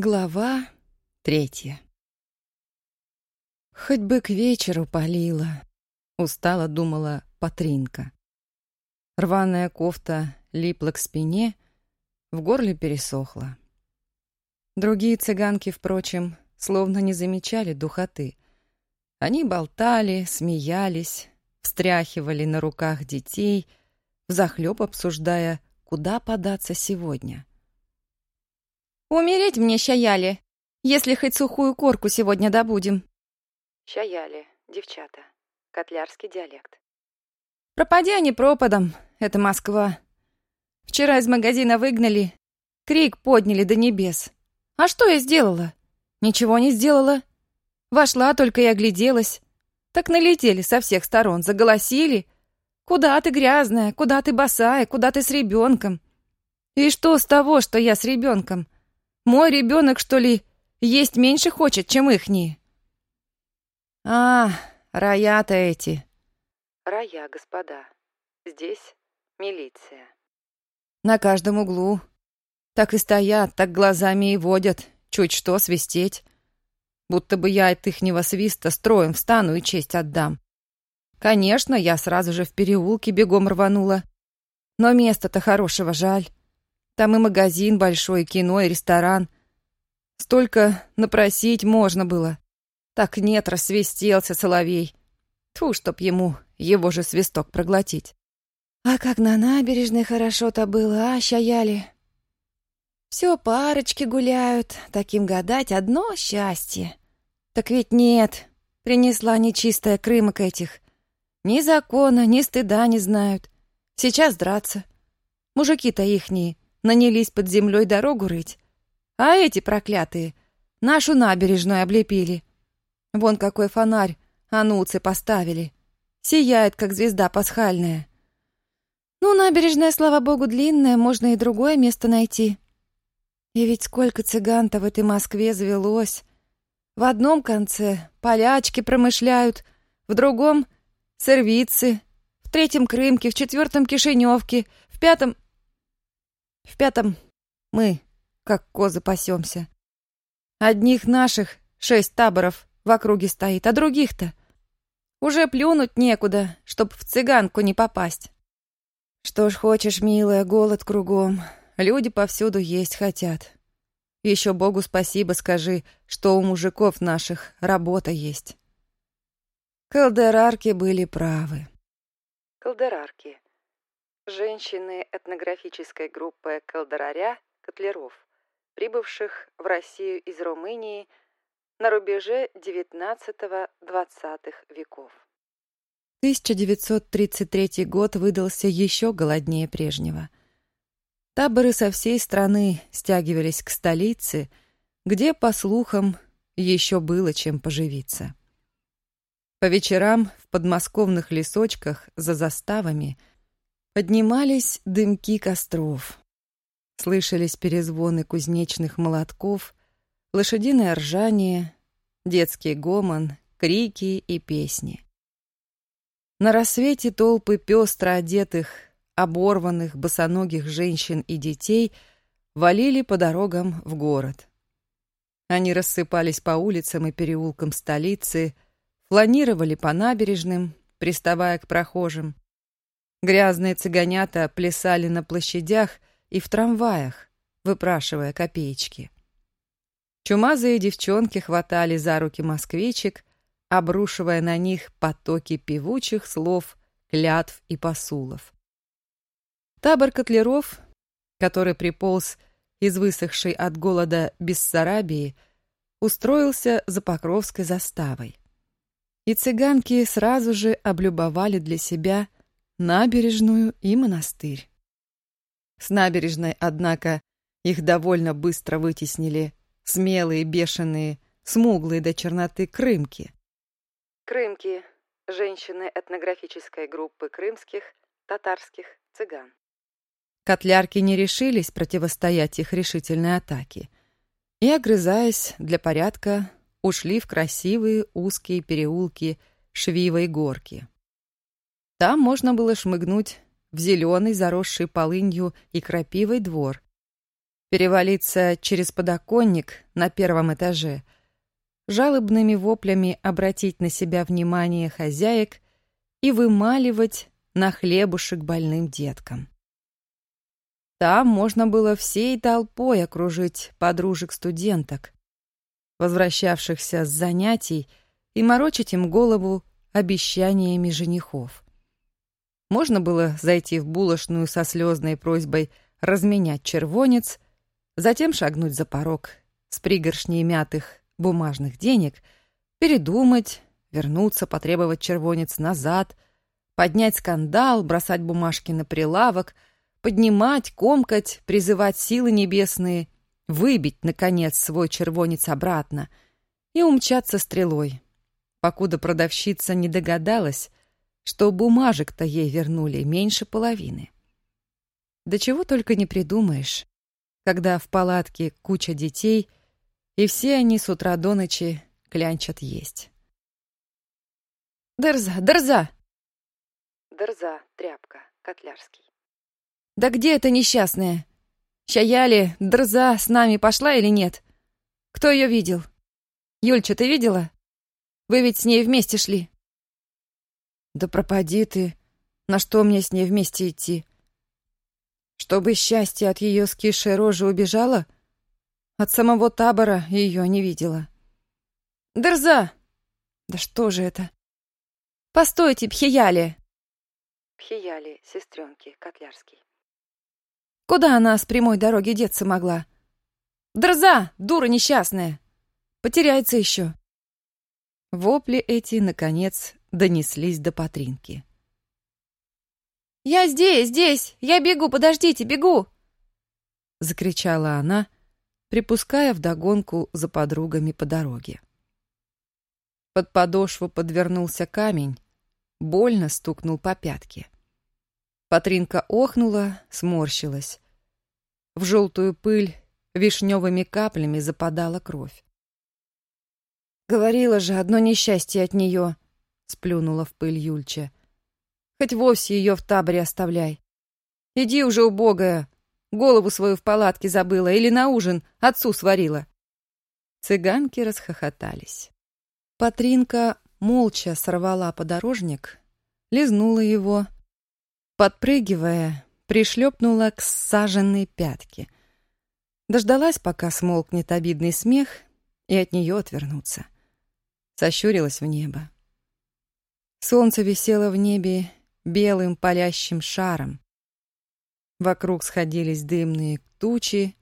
Глава третья Хоть бы к вечеру полила, устало думала Патринка. Рваная кофта липла к спине, в горле пересохла. Другие цыганки, впрочем, словно не замечали духоты. Они болтали, смеялись, встряхивали на руках детей, взахлёб обсуждая, куда податься сегодня. «Умереть мне, щаяли, если хоть сухую корку сегодня добудем». Щаяли, девчата, котлярский диалект. «Пропади они пропадом, это Москва. Вчера из магазина выгнали, крик подняли до небес. А что я сделала? Ничего не сделала. Вошла только и огляделась. Так налетели со всех сторон, заголосили. Куда ты грязная, куда ты босая, куда ты с ребенком? И что с того, что я с ребенком? Мой ребенок, что ли, есть меньше хочет, чем ихние? А, рая-то эти. Рая, господа. Здесь милиция. На каждом углу. Так и стоят, так глазами и водят. Чуть что свистеть. Будто бы я от ихнего свиста строем встану и честь отдам. Конечно, я сразу же в переулке бегом рванула. Но места-то хорошего жаль. Там и магазин большой, и кино, и ресторан. Столько напросить можно было. Так нет, рассвистелся соловей. Тьфу, чтоб ему его же свисток проглотить. А как на набережной хорошо-то было, а, щаяли? Все парочки гуляют, таким гадать одно счастье. Так ведь нет, принесла нечистая крымок этих. Ни закона, ни стыда не знают. Сейчас драться. Мужики-то ихние нанялись под землей дорогу рыть. А эти проклятые нашу набережную облепили. Вон какой фонарь ануцы поставили. Сияет, как звезда пасхальная. Ну, набережная, слава богу, длинная, можно и другое место найти. И ведь сколько цыган-то в этой Москве завелось. В одном конце полячки промышляют, в другом — сервицы, в третьем — крымки, в четвертом — кишиневки, в пятом — в пятом мы, как козы, пасемся. Одних наших шесть таборов в округе стоит, а других-то уже плюнуть некуда, чтоб в цыганку не попасть. Что ж хочешь, милая, голод кругом. Люди повсюду есть хотят. Еще Богу спасибо скажи, что у мужиков наших работа есть. Калдерарки были правы. Калдерарки женщины этнографической группы Калдараря Котлеров, прибывших в Россию из Румынии на рубеже XIX-XX веков. 1933 год выдался еще голоднее прежнего. Таборы со всей страны стягивались к столице, где, по слухам, еще было чем поживиться. По вечерам в подмосковных лесочках за заставами – Поднимались дымки костров. Слышались перезвоны кузнечных молотков, лошадиное ржание, детский гомон, крики и песни. На рассвете толпы пестро одетых, оборванных, босоногих женщин и детей валили по дорогам в город. Они рассыпались по улицам и переулкам столицы, фланировали по набережным, приставая к прохожим, Грязные цыганята плясали на площадях и в трамваях, выпрашивая копеечки. Чумазые девчонки хватали за руки москвичек, обрушивая на них потоки певучих слов, клятв и посулов. Табор котлеров, который приполз из высохшей от голода Бессарабии, устроился за Покровской заставой. И цыганки сразу же облюбовали для себя набережную и монастырь. С набережной, однако, их довольно быстро вытеснили смелые, бешеные, смуглые до черноты крымки. Крымки – женщины этнографической группы крымских, татарских цыган. Котлярки не решились противостоять их решительной атаке и, огрызаясь для порядка, ушли в красивые узкие переулки Швивой горки. Там можно было шмыгнуть в зеленый, заросший полынью и крапивой двор. перевалиться через подоконник на первом этаже, жалобными воплями обратить на себя внимание хозяек и вымаливать на хлебушек больным деткам. Там можно было всей толпой окружить подружек-студенток, возвращавшихся с занятий, и морочить им голову обещаниями женихов. Можно было зайти в булочную со слезной просьбой разменять червонец, затем шагнуть за порог с пригоршней мятых бумажных денег, передумать, вернуться, потребовать червонец назад, поднять скандал, бросать бумажки на прилавок, поднимать, комкать, призывать силы небесные, выбить, наконец, свой червонец обратно и умчаться стрелой, покуда продавщица не догадалась, что бумажек-то ей вернули меньше половины. Да чего только не придумаешь, когда в палатке куча детей, и все они с утра до ночи клянчат есть. «Дерза, Дерза!» Дерза, тряпка, котлярский. «Да где эта несчастная? Чаяли, Дерза с нами пошла или нет? Кто ее видел? Юльча, ты видела? Вы ведь с ней вместе шли?» Да пропади ты. На что мне с ней вместе идти? Чтобы счастье от ее скисшей рожи убежало? От самого табора ее не видела. Дерза! Да что же это? Постойте, Пхияли! Пхияли, сестренки, Котлярский. Куда она с прямой дороги деться могла? Дерза, дура несчастная! Потеряется еще. Вопли эти, наконец, донеслись до Патринки. «Я здесь, здесь! Я бегу, подождите, бегу!» Закричала она, припуская вдогонку за подругами по дороге. Под подошву подвернулся камень, больно стукнул по пятке. Патринка охнула, сморщилась. В желтую пыль вишневыми каплями западала кровь. Говорила же, одно несчастье от нее —— сплюнула в пыль Юльча. «Хоть вовсе ее в таборе оставляй. Иди уже, убогая, голову свою в палатке забыла или на ужин отцу сварила». Цыганки расхохотались. Патринка молча сорвала подорожник, лизнула его, подпрыгивая, пришлепнула к саженной пятке. Дождалась, пока смолкнет обидный смех, и от нее отвернуться. Сощурилась в небо. Солнце висело в небе белым палящим шаром. Вокруг сходились дымные тучи.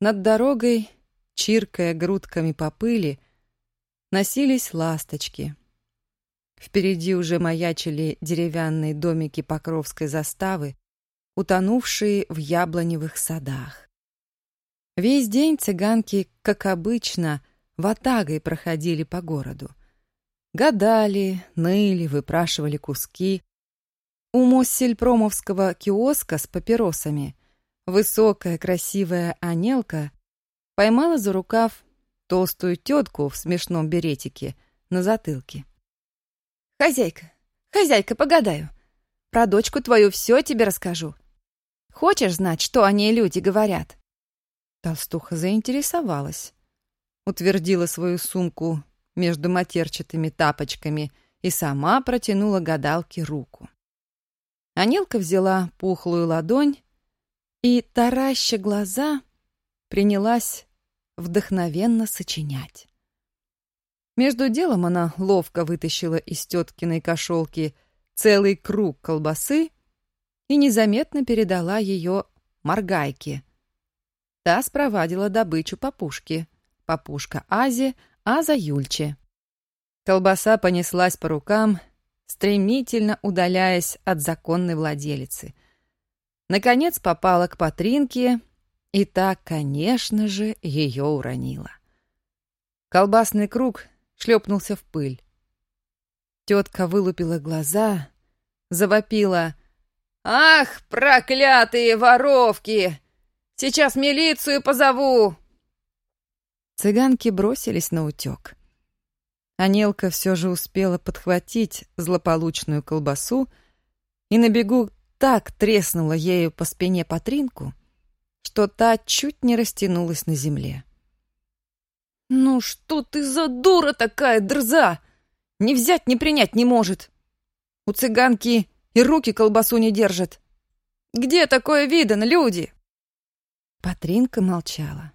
Над дорогой, чиркая грудками по пыли, носились ласточки. Впереди уже маячили деревянные домики Покровской заставы, утонувшие в яблоневых садах. Весь день цыганки, как обычно, ватагой проходили по городу. Гадали, ныли, выпрашивали куски. У Моссельпромовского киоска с папиросами высокая красивая Анелка поймала за рукав толстую тетку в смешном беретике на затылке. «Хозяйка, хозяйка, погадаю. Про дочку твою все тебе расскажу. Хочешь знать, что о ней люди говорят?» Толстуха заинтересовалась. Утвердила свою сумку между матерчатыми тапочками и сама протянула гадалке руку. Анилка взяла пухлую ладонь и, тараща глаза, принялась вдохновенно сочинять. Между делом она ловко вытащила из теткиной кошелки целый круг колбасы и незаметно передала ее моргайке. Та спровадила добычу папушки. Папушка Азе а за Юльче. Колбаса понеслась по рукам, стремительно удаляясь от законной владелицы. Наконец попала к Патринке, и та, конечно же, ее уронила. Колбасный круг шлепнулся в пыль. Тетка вылупила глаза, завопила. «Ах, проклятые воровки! Сейчас милицию позову!» Цыганки бросились на утек. Анелка все же успела подхватить злополучную колбасу и на бегу так треснула ею по спине Патринку, что та чуть не растянулась на земле. «Ну что ты за дура такая, дрза? Не взять, не принять не может. У цыганки и руки колбасу не держат. Где такое видано, люди?» Патринка молчала.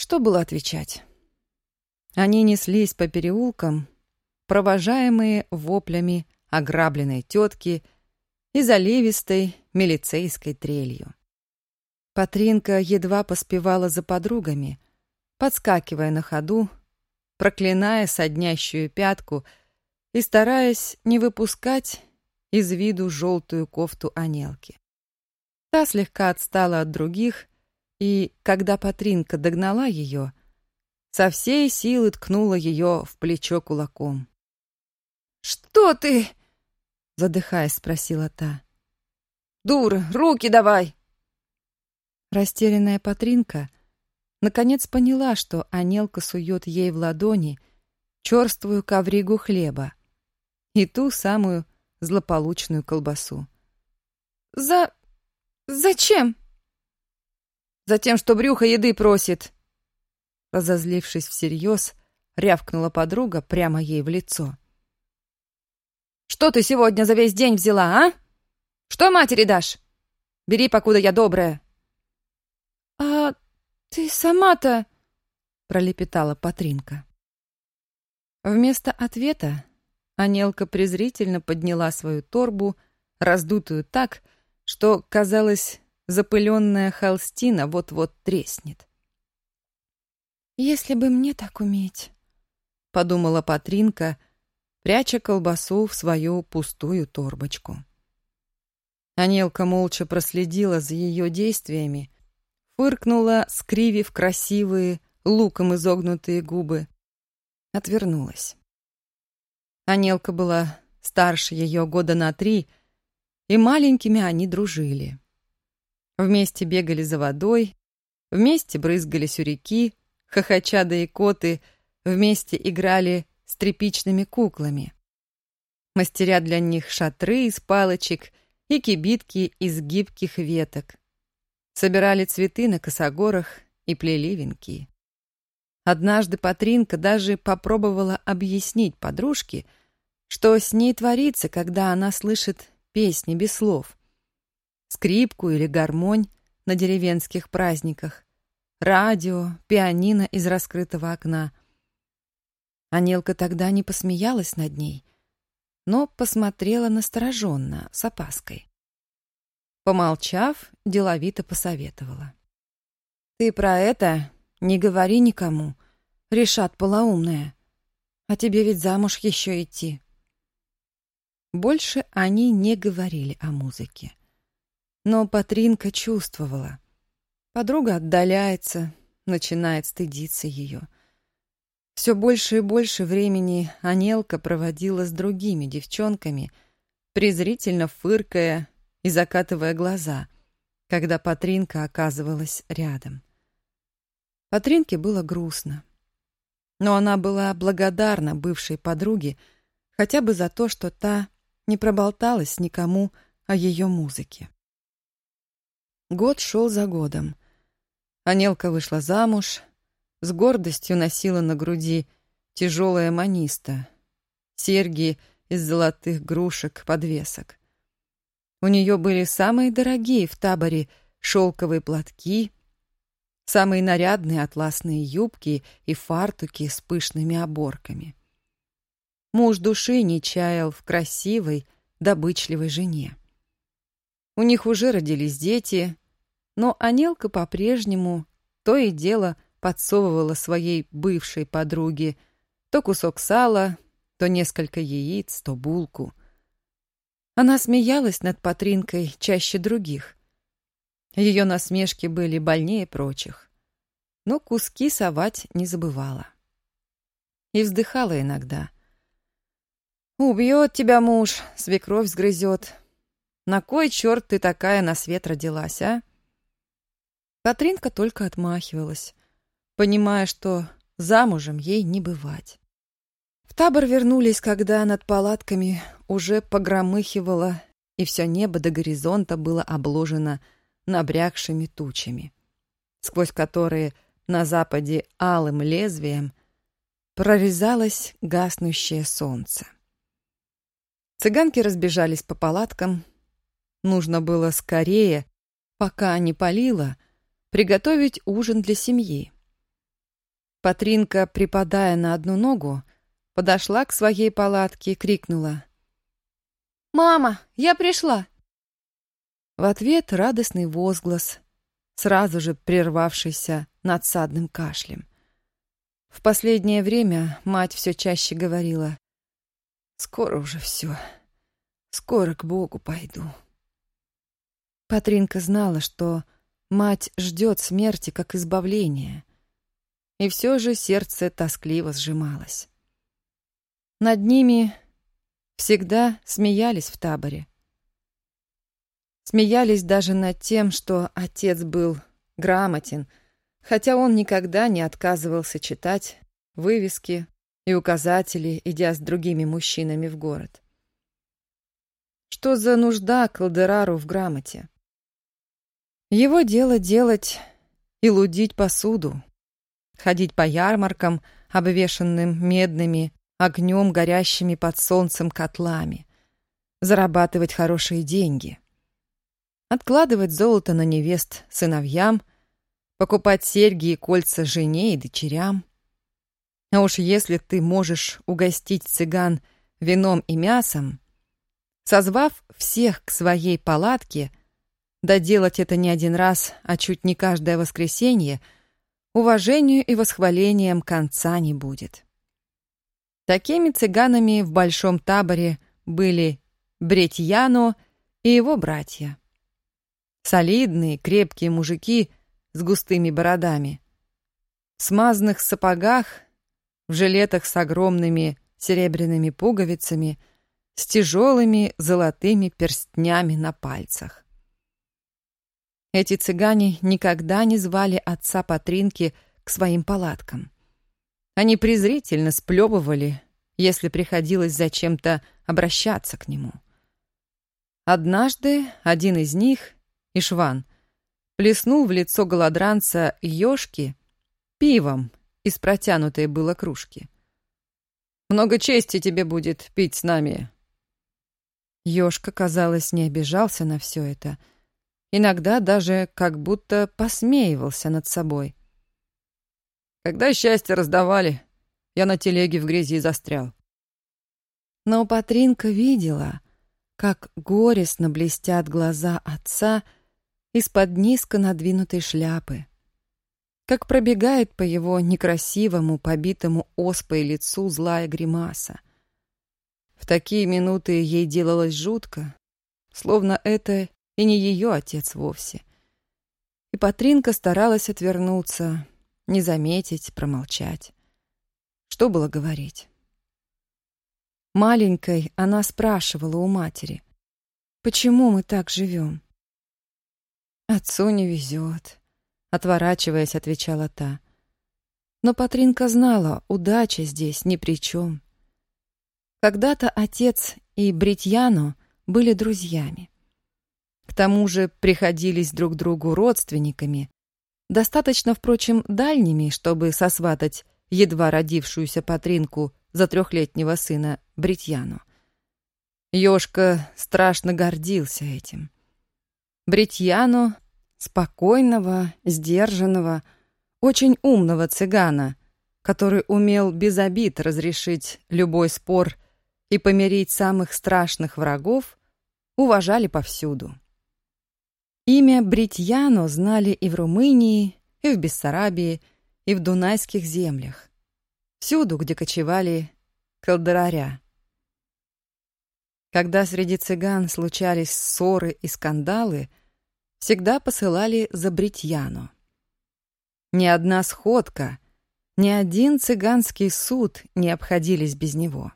Что было отвечать? Они неслись по переулкам, провожаемые воплями ограбленной тетки и заливистой милицейской трелью. Патринка едва поспевала за подругами, подскакивая на ходу, проклиная соднящую пятку и стараясь не выпускать из виду желтую кофту Анелки. Та слегка отстала от других, и, когда Патринка догнала ее, со всей силы ткнула ее в плечо кулаком. «Что ты?» — задыхаясь, спросила та. «Дура, руки давай!» Растерянная Патринка наконец поняла, что Анелка сует ей в ладони черствую ковригу хлеба и ту самую злополучную колбасу. «За... зачем?» «Затем, что брюхо еды просит!» Разозлившись всерьез, рявкнула подруга прямо ей в лицо. Что ты сегодня за весь день взяла, а? Что матери дашь? Бери, покуда я добрая. А ты сама-то... пролепетала Патринка. Вместо ответа Анелка презрительно подняла свою торбу, раздутую так, что, казалось, запыленная холстина вот-вот треснет. «Если бы мне так уметь», — подумала Патринка, — пряча колбасу в свою пустую торбочку. Анелка молча проследила за ее действиями, фыркнула, скривив красивые, луком изогнутые губы, отвернулась. Анелка была старше ее года на три, и маленькими они дружили. Вместе бегали за водой, вместе брызгались у реки, хохоча да и коты, вместе играли с тряпичными куклами. Мастеря для них шатры из палочек и кибитки из гибких веток. Собирали цветы на косогорах и плели венки. Однажды Патринка даже попробовала объяснить подружке, что с ней творится, когда она слышит песни без слов. Скрипку или гармонь на деревенских праздниках, радио, пианино из раскрытого окна — Анелка тогда не посмеялась над ней, но посмотрела настороженно, с опаской. Помолчав, деловито посоветовала. «Ты про это не говори никому, решат полоумная. А тебе ведь замуж еще идти». Больше они не говорили о музыке. Но Патринка чувствовала. Подруга отдаляется, начинает стыдиться ее — все больше и больше времени Анелка проводила с другими девчонками, презрительно фыркая и закатывая глаза, когда Патринка оказывалась рядом. Патринке было грустно. Но она была благодарна бывшей подруге хотя бы за то, что та не проболталась никому о ее музыке. Год шел за годом. Анелка вышла замуж, с гордостью носила на груди тяжелая маниста, серьги из золотых грушек подвесок. У нее были самые дорогие в таборе шелковые платки, самые нарядные атласные юбки и фартуки с пышными оборками. Муж души не чаял в красивой, добычливой жене. У них уже родились дети, но Анелка по-прежнему то и дело – подсовывала своей бывшей подруге то кусок сала, то несколько яиц, то булку. Она смеялась над Патринкой чаще других. Ее насмешки были больнее прочих. Но куски совать не забывала. И вздыхала иногда. «Убьет тебя муж, свекровь сгрызет. На кой черт ты такая на свет родилась, а?» Катринка только отмахивалась понимая, что замужем ей не бывать. В табор вернулись, когда над палатками уже погромыхивало, и все небо до горизонта было обложено набрякшими тучами, сквозь которые на западе алым лезвием прорезалось гаснущее солнце. Цыганки разбежались по палаткам. Нужно было скорее, пока не палило, приготовить ужин для семьи. Патринка, припадая на одну ногу, подошла к своей палатке и крикнула. «Мама, я пришла!» В ответ радостный возглас, сразу же прервавшийся надсадным кашлем. В последнее время мать все чаще говорила «Скоро уже все, скоро к Богу пойду». Патринка знала, что мать ждет смерти как избавления, и все же сердце тоскливо сжималось. Над ними всегда смеялись в таборе. Смеялись даже над тем, что отец был грамотен, хотя он никогда не отказывался читать вывески и указатели, идя с другими мужчинами в город. Что за нужда Калдерару в грамоте? Его дело делать и лудить посуду, ходить по ярмаркам, обвешанным медными, огнем горящими под солнцем котлами, зарабатывать хорошие деньги — откладывать золото на невест сыновьям, покупать серьги и кольца жене и дочерям. А уж если ты можешь угостить цыган вином и мясом, созвав всех к своей палатке, да делать это не один раз, а чуть не каждое воскресенье, уважению и восхвалением конца не будет. Такими цыганами в большом таборе были Бретьяно и его братья. Солидные, крепкие мужики с густыми бородами. В смазанных сапогах, в жилетах с огромными серебряными пуговицами, с тяжелыми золотыми перстнями на пальцах. Эти цыгане никогда не звали отца Патринки к своим палаткам. Они презрительно сплёбывали, если приходилось зачем-то обращаться к нему. Однажды один из них, Ишван, плеснул в лицо голодранца ёшки пивом из протянутой было кружки. «Много чести тебе будет пить с нами». Ёшка, казалось, не обижался на все это. Иногда даже как будто посмеивался над собой. «Когда счастье раздавали, я на телеге в грязи застрял». Но Патринка видела, как горестно блестят глаза отца — из-под низко надвинутой шляпы. Как пробегает по его некрасивому, побитому оспой лицу злая гримаса. В такие минуты ей делалось жутко, словно это и не ее отец вовсе. И Патринка старалась отвернуться, не заметить, промолчать. Что было говорить? Маленькой она спрашивала у матери, «Почему мы так живем?» «Отцу не везет», — отворачиваясь, отвечала та. Но Патринка знала, удача здесь ни при чем. Когда-то отец и Бритьяно были друзьями. К тому же приходились друг другу родственниками, достаточно, впрочем, дальними, чтобы сосватать едва родившуюся Патринку за трехлетнего сына Бритьяну. Ёшка страшно гордился этим. Бритьяну, спокойного, сдержанного, очень умного цыгана, который умел без обид разрешить любой спор и помирить самых страшных врагов, уважали повсюду. Имя Бритьяно знали и в Румынии, и в Бессарабии, и в Дунайских землях. Всюду, где кочевали колдераря. Когда среди цыган случались ссоры и скандалы, всегда посылали за Бритьяну. Ни одна сходка, ни один цыганский суд не обходились без него.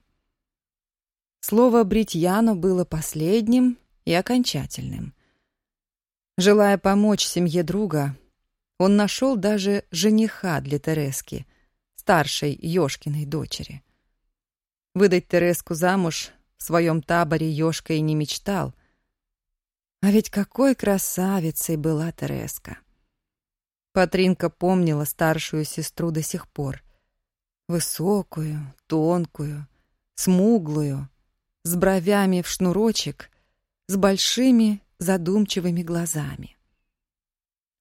Слово Бритьяну было последним и окончательным. Желая помочь семье друга, он нашел даже жениха для Терески, старшей Ёшкиной дочери. Выдать Тереску замуж в своем таборе Ёшка и не мечтал — А ведь какой красавицей была Тереска. Патринка помнила старшую сестру до сих пор. Высокую, тонкую, смуглую, с бровями в шнурочек, с большими задумчивыми глазами.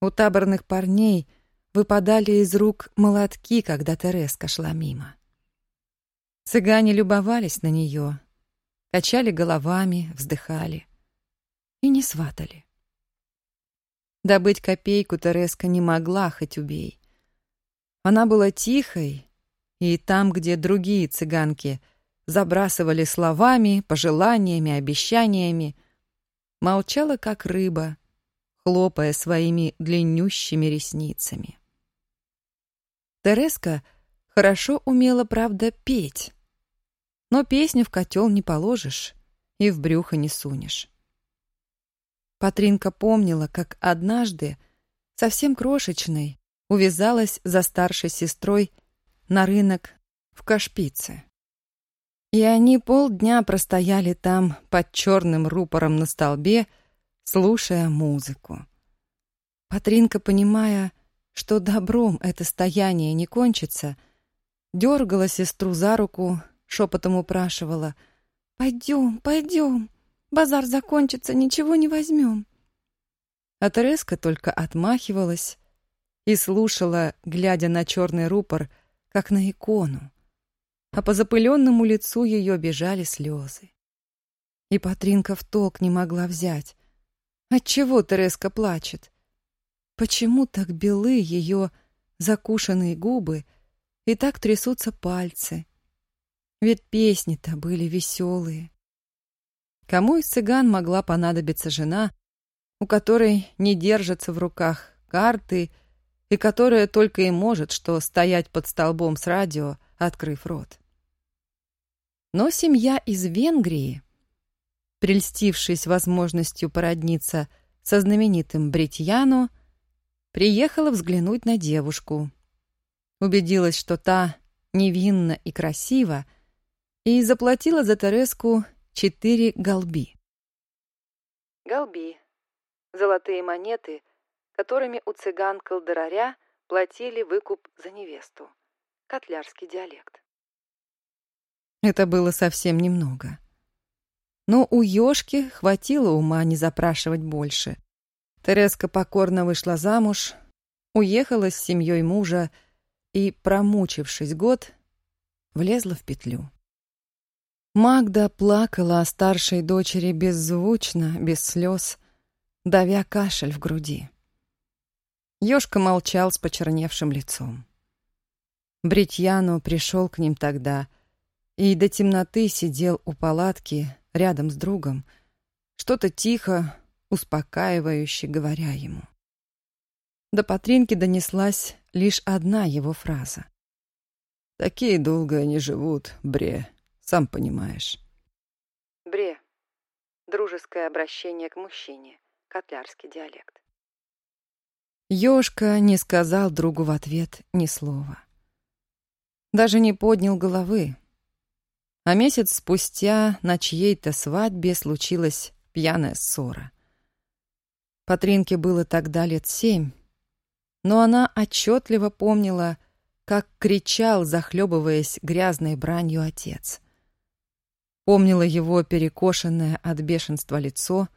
У таборных парней выпадали из рук молотки, когда Тереска шла мимо. Цыгане любовались на нее, качали головами, вздыхали и не сватали. Добыть копейку Тереска не могла, хоть убей. Она была тихой, и там, где другие цыганки забрасывали словами, пожеланиями, обещаниями, молчала, как рыба, хлопая своими длиннющими ресницами. Тереска хорошо умела, правда, петь, но песню в котел не положишь и в брюхо не сунешь. Патринка помнила, как однажды, совсем крошечной, увязалась за старшей сестрой на рынок в Кашпице. И они полдня простояли там под черным рупором на столбе, слушая музыку. Патринка, понимая, что добром это стояние не кончится, дергала сестру за руку, шепотом упрашивала «Пойдем, пойдем, базар закончится, ничего не возьмем». А Тереска только отмахивалась и слушала, глядя на черный рупор, как на икону, а по запыленному лицу ее бежали слезы. И Патринка в толк не могла взять. Отчего Тереска плачет? Почему так белы ее закушенные губы и так трясутся пальцы? Ведь песни-то были веселые. Кому из цыган могла понадобиться жена, у которой не держатся в руках карты и которая только и может что стоять под столбом с радио, открыв рот? Но семья из Венгрии, прельстившись возможностью породниться со знаменитым Бритьяно, приехала взглянуть на девушку. Убедилась, что та невинна и красива, и заплатила за Тереску четыре голби. Голби — золотые монеты, которыми у цыган колдыраря платили выкуп за невесту. Котлярский диалект. Это было совсем немного. Но у Ёшки хватило ума не запрашивать больше. Тереска покорно вышла замуж, уехала с семьей мужа и, промучившись год, влезла в петлю. Магда плакала о старшей дочери беззвучно, без слез, давя кашель в груди. Ёшка молчал с почерневшим лицом. Бритьяну пришел к ним тогда — и до темноты сидел у палатки рядом с другом, что-то тихо, успокаивающе говоря ему. До Патринки донеслась лишь одна его фраза. «Такие долго не живут, Бре, сам понимаешь». Бре. Дружеское обращение к мужчине. Котлярский диалект. Ёшка не сказал другу в ответ ни слова. Даже не поднял головы, а месяц спустя на чьей-то свадьбе случилась пьяная ссора. Патринке было тогда лет семь, но она отчетливо помнила, как кричал, захлебываясь грязной бранью отец. Помнила его перекошенное от бешенства лицо,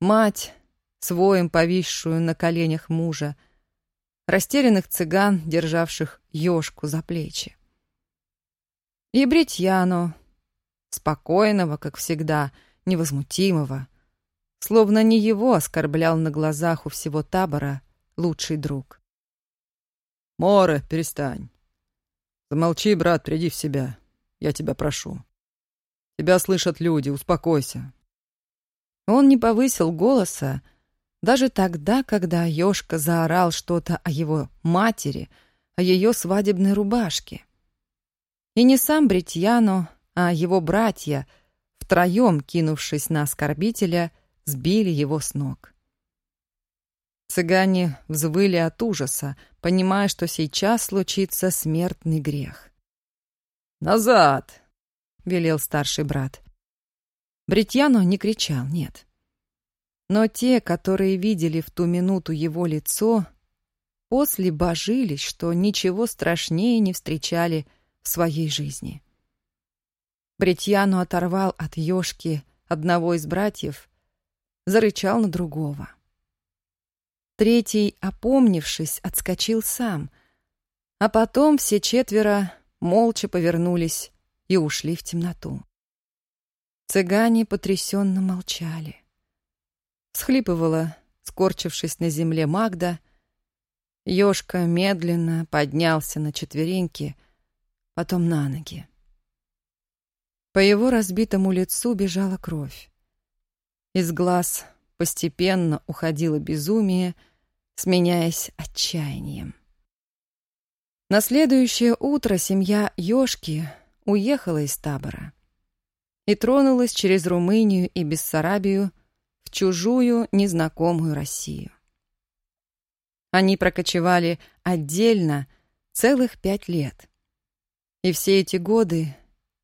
мать, своим повисшую на коленях мужа, растерянных цыган, державших ёшку за плечи. И Бритьяно, спокойного, как всегда, невозмутимого, словно не его оскорблял на глазах у всего табора лучший друг. «Море, перестань. Замолчи, брат, приди в себя. Я тебя прошу. Тебя слышат люди, успокойся». Он не повысил голоса, даже тогда, когда Ёшка заорал что-то о его матери, о ее свадебной рубашке. И не сам Бритьяно, а его братья, втроем кинувшись на оскорбителя, сбили его с ног. Цыгане взвыли от ужаса, понимая, что сейчас случится смертный грех. «Назад!» — велел старший брат. Бритьяно не кричал, нет. Но те, которые видели в ту минуту его лицо, после божились, что ничего страшнее не встречали в своей жизни. Бретьяну оторвал от ёшки одного из братьев, зарычал на другого. Третий, опомнившись, отскочил сам, а потом все четверо молча повернулись и ушли в темноту. Цыгане потрясенно молчали. Схлипывала, скорчившись на земле Магда. Ёшка медленно поднялся на четвереньки, потом на ноги. По его разбитому лицу бежала кровь. Из глаз постепенно уходило безумие, сменяясь отчаянием. На следующее утро семья Ёшки уехала из табора и тронулась через Румынию и Бессарабию в чужую, незнакомую Россию. Они прокочевали отдельно целых пять лет. И все эти годы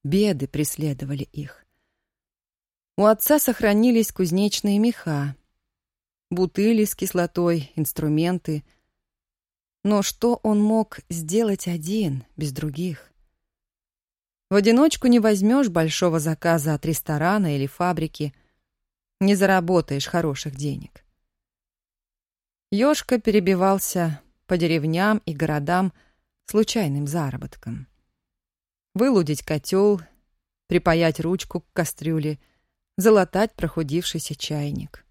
беды преследовали их. У отца сохранились кузнечные меха, бутыли с кислотой, инструменты. Но что он мог сделать один, без других? В одиночку не возьмешь большого заказа от ресторана или фабрики, не заработаешь хороших денег. Ёшка перебивался по деревням и городам случайным заработком. Вылудить котел, припаять ручку к кастрюле, залатать прохудившийся чайник.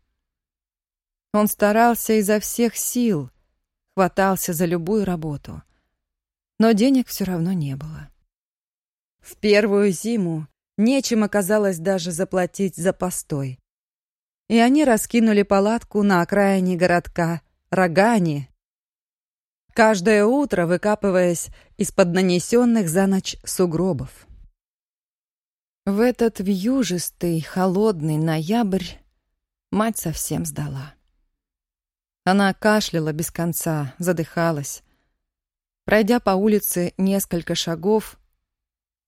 Он старался изо всех сил, хватался за любую работу, но денег все равно не было. В первую зиму нечем оказалось даже заплатить за постой. И они раскинули палатку на окраине городка Рогани, каждое утро выкапываясь из-под нанесенных за ночь сугробов. В этот вьюжистый, холодный ноябрь мать совсем сдала. Она кашляла без конца, задыхалась. Пройдя по улице несколько шагов,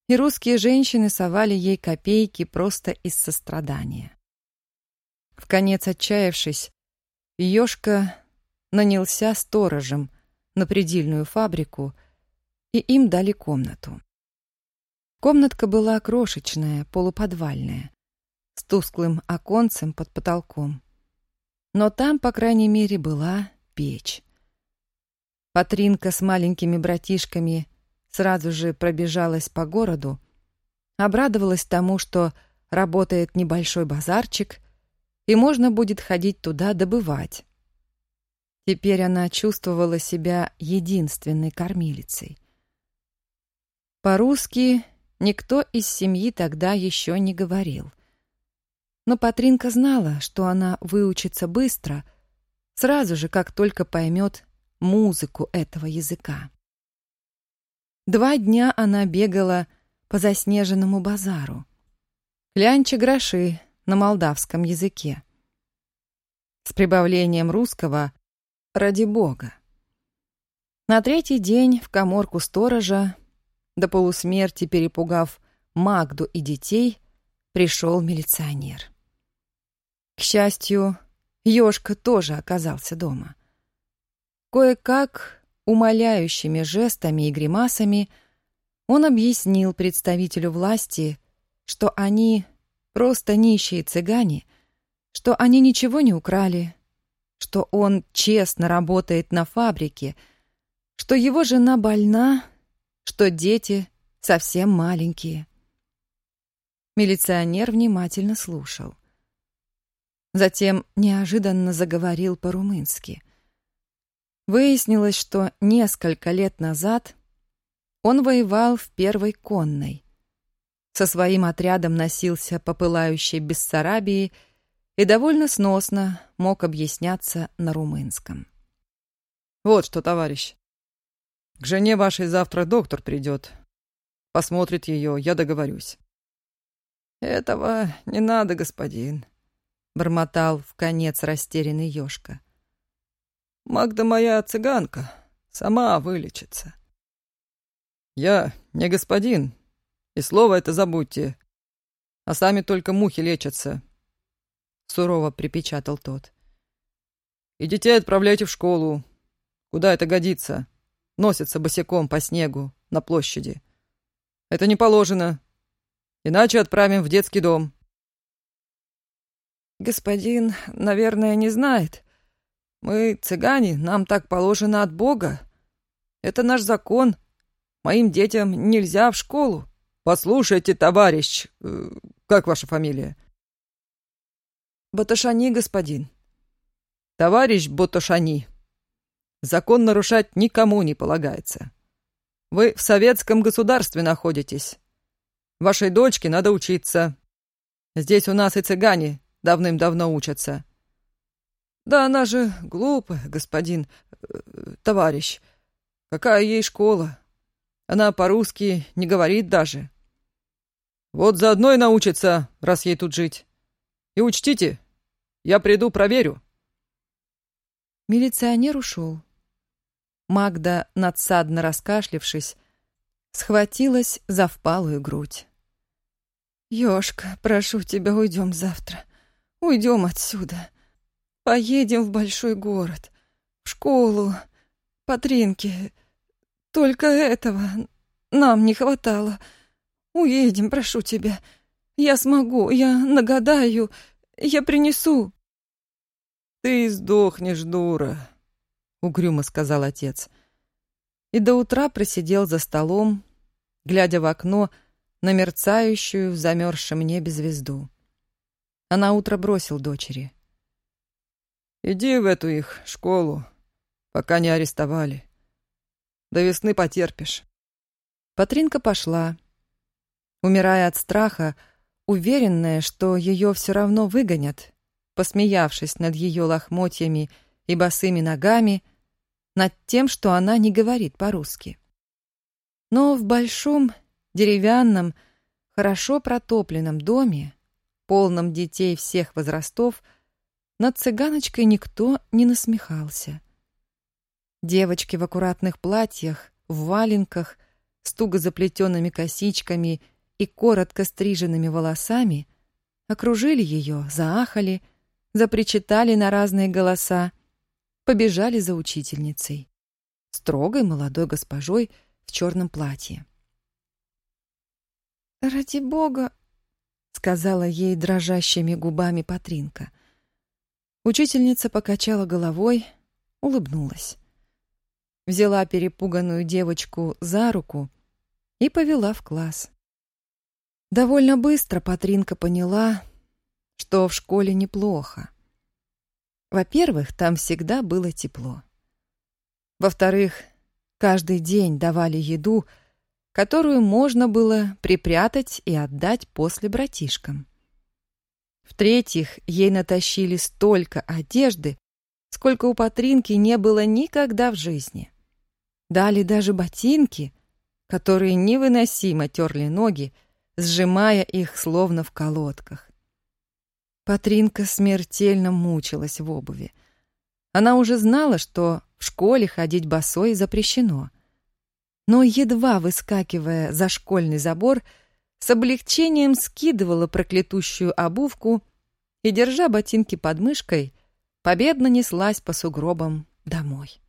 и русские женщины совали ей копейки просто из сострадания. В конец отчаявшись, Ёшка нанялся сторожем на предельную фабрику, и им дали комнату. Комнатка была крошечная, полуподвальная, с тусклым оконцем под потолком. Но там, по крайней мере, была печь. Патринка с маленькими братишками сразу же пробежалась по городу, обрадовалась тому, что работает небольшой базарчик, и можно будет ходить туда добывать. Теперь она чувствовала себя единственной кормилицей. По-русски никто из семьи тогда еще не говорил. Но Патринка знала, что она выучится быстро, сразу же, как только поймет музыку этого языка. Два дня она бегала по заснеженному базару. Клянча гроши на молдавском языке. С прибавлением русского «ради бога». На третий день в коморку сторожа, до полусмерти перепугав Магду и детей, пришел милиционер. К счастью, Ёшка тоже оказался дома. Кое-как Умоляющими жестами и гримасами он объяснил представителю власти, что они просто нищие цыгане, что они ничего не украли, что он честно работает на фабрике, что его жена больна, что дети совсем маленькие. Милиционер внимательно слушал. Затем неожиданно заговорил по-румынски. Выяснилось, что несколько лет назад он воевал в первой конной. Со своим отрядом носился по пылающей Бессарабии и довольно сносно мог объясняться на румынском. «Вот что, товарищ. К жене вашей завтра доктор придет. Посмотрит ее, я договорюсь». «Этого не надо, господин», — бормотал в конец растерянный Ёшка. Магда моя цыганка, сама вылечится. Я не господин, и слово это забудьте. А сами только мухи лечатся. — сурово припечатал тот. «И детей отправляйте в школу. Куда это годится? Носятся босиком по снегу на площади. Это не положено. Иначе отправим в детский дом». «Господин, наверное, не знает. Мы, цыгане, нам так положено от Бога. Это наш закон. Моим детям нельзя в школу». «Послушайте, товарищ, э, как ваша фамилия?» «Баташани, господин». «Товарищ Боташани, закон нарушать никому не полагается. Вы в советском государстве находитесь. Вашей дочке надо учиться. Здесь у нас и цыгане давным-давно учатся». «Да она же глупая, господин, э, товарищ. Какая ей школа? Она по-русски не говорит даже». Вот заодно и научится, раз ей тут жить. И учтите, я приду, проверю. Милиционер ушел. Магда, надсадно раскашлившись, схватилась за впалую грудь. «Ёшка, прошу тебя, уйдем завтра. Уйдем отсюда. Поедем в большой город, в школу, по Тринке. Только этого нам не хватало». Уедем, прошу тебя. Я смогу, я нагадаю, я принесу». «Ты сдохнешь, дура», — угрюмо сказал отец. И до утра просидел за столом, глядя в окно на мерцающую в замерзшем небе звезду. А на утро бросил дочери. «Иди в эту их школу, пока не арестовали. До весны потерпишь». Патринка пошла, умирая от страха, уверенная, что ее все равно выгонят, посмеявшись над ее лохмотьями и босыми ногами, над тем, что она не говорит по-русски. Но в большом, деревянном, хорошо протопленном доме, полном детей всех возрастов, над цыганочкой никто не насмехался. Девочки в аккуратных платьях, в валенках, с туго заплетенными косичками и коротко стриженными волосами окружили ее, заахали, запричитали на разные голоса, побежали за учительницей, строгой молодой госпожой в черном платье. «Ради бога!» — сказала ей дрожащими губами Патринка. Учительница покачала головой, улыбнулась. Взяла перепуганную девочку за руку и повела в класс. Довольно быстро Патринка поняла, что в школе неплохо. Во-первых, там всегда было тепло. Во-вторых, каждый день давали еду, которую можно было припрятать и отдать после братишкам. В-третьих, ей натащили столько одежды, сколько у Патринки не было никогда в жизни. Дали даже ботинки, которые невыносимо терли ноги, сжимая их словно в колодках. Патринка смертельно мучилась в обуви. Она уже знала, что в школе ходить босой запрещено. Но, едва выскакивая за школьный забор, с облегчением скидывала проклятущую обувку и, держа ботинки под мышкой, победно неслась по сугробам домой.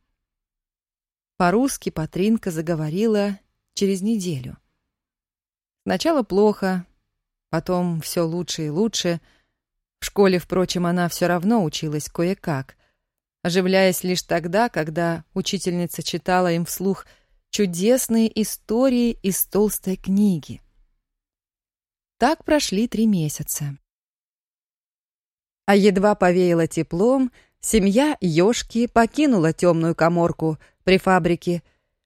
По-русски Патринка заговорила через неделю — Сначала плохо, потом все лучше и лучше. В школе, впрочем, она все равно училась кое-как, оживляясь лишь тогда, когда учительница читала им вслух чудесные истории из толстой книги. Так прошли три месяца. А едва повеяло теплом, семья Ёшки покинула темную коморку при фабрике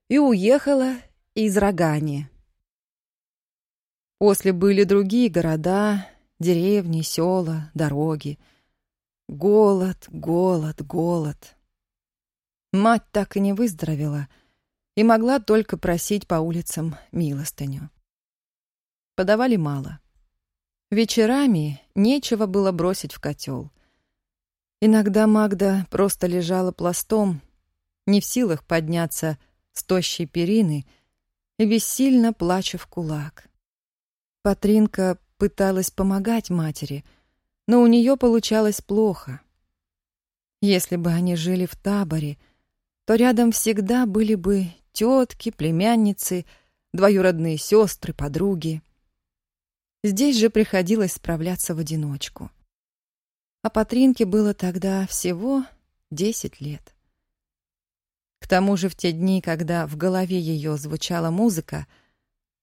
и уехала из Рогани. После были другие города, деревни, села, дороги. Голод, голод, голод. Мать так и не выздоровела и могла только просить по улицам милостыню. Подавали мало. Вечерами нечего было бросить в котел. Иногда Магда просто лежала пластом, не в силах подняться с тощей перины и бессильно плача в кулак. Патринка пыталась помогать матери, но у нее получалось плохо. Если бы они жили в таборе, то рядом всегда были бы тетки, племянницы, двоюродные сестры, подруги. Здесь же приходилось справляться в одиночку. А Патринке было тогда всего десять лет. К тому же в те дни, когда в голове ее звучала музыка,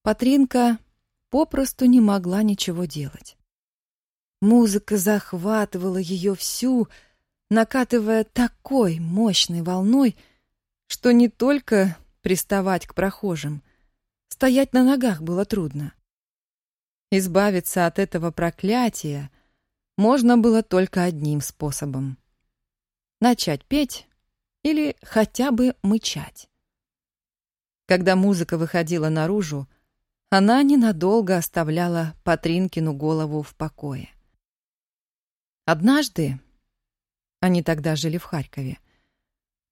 Патринка попросту не могла ничего делать. Музыка захватывала ее всю, накатывая такой мощной волной, что не только приставать к прохожим, стоять на ногах было трудно. Избавиться от этого проклятия можно было только одним способом — начать петь или хотя бы мычать. Когда музыка выходила наружу, она ненадолго оставляла Патринкину голову в покое. Однажды, они тогда жили в Харькове,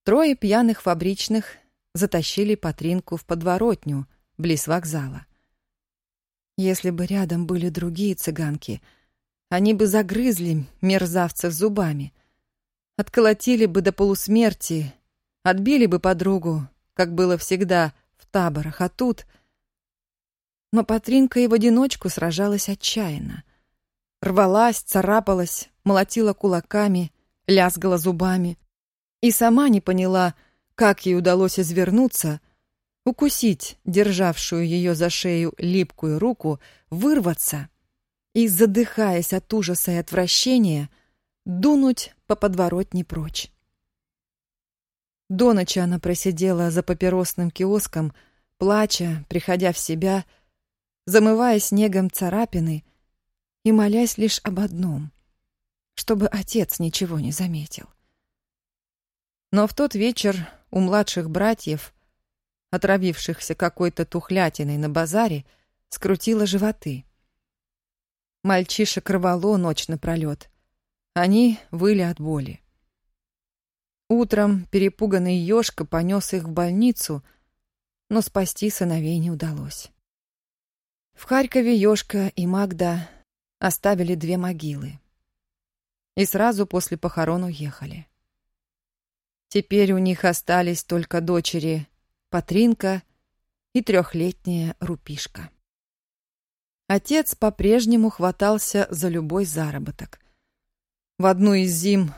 трое пьяных фабричных затащили Патринку в подворотню близ вокзала. Если бы рядом были другие цыганки, они бы загрызли мерзавцев зубами, отколотили бы до полусмерти, отбили бы подругу, как было всегда в таборах, а тут... Но Патринка и в одиночку сражалась отчаянно. Рвалась, царапалась, молотила кулаками, лязгала зубами. И сама не поняла, как ей удалось извернуться, укусить державшую ее за шею липкую руку, вырваться и, задыхаясь от ужаса и отвращения, дунуть по подворотне прочь. До ночи она просидела за папиросным киоском, плача, приходя в себя, замывая снегом царапины и молясь лишь об одном — чтобы отец ничего не заметил. Но в тот вечер у младших братьев, отравившихся какой-то тухлятиной на базаре, скрутило животы. Мальчишек рвало ночь напролет. Они выли от боли. Утром перепуганный Ёшка понес их в больницу, но спасти сыновей не удалось. В Харькове Ёшка и Магда оставили две могилы. И сразу после похорон уехали. Теперь у них остались только дочери Патринка и трехлетняя Рупишка. Отец по-прежнему хватался за любой заработок. В одну из зим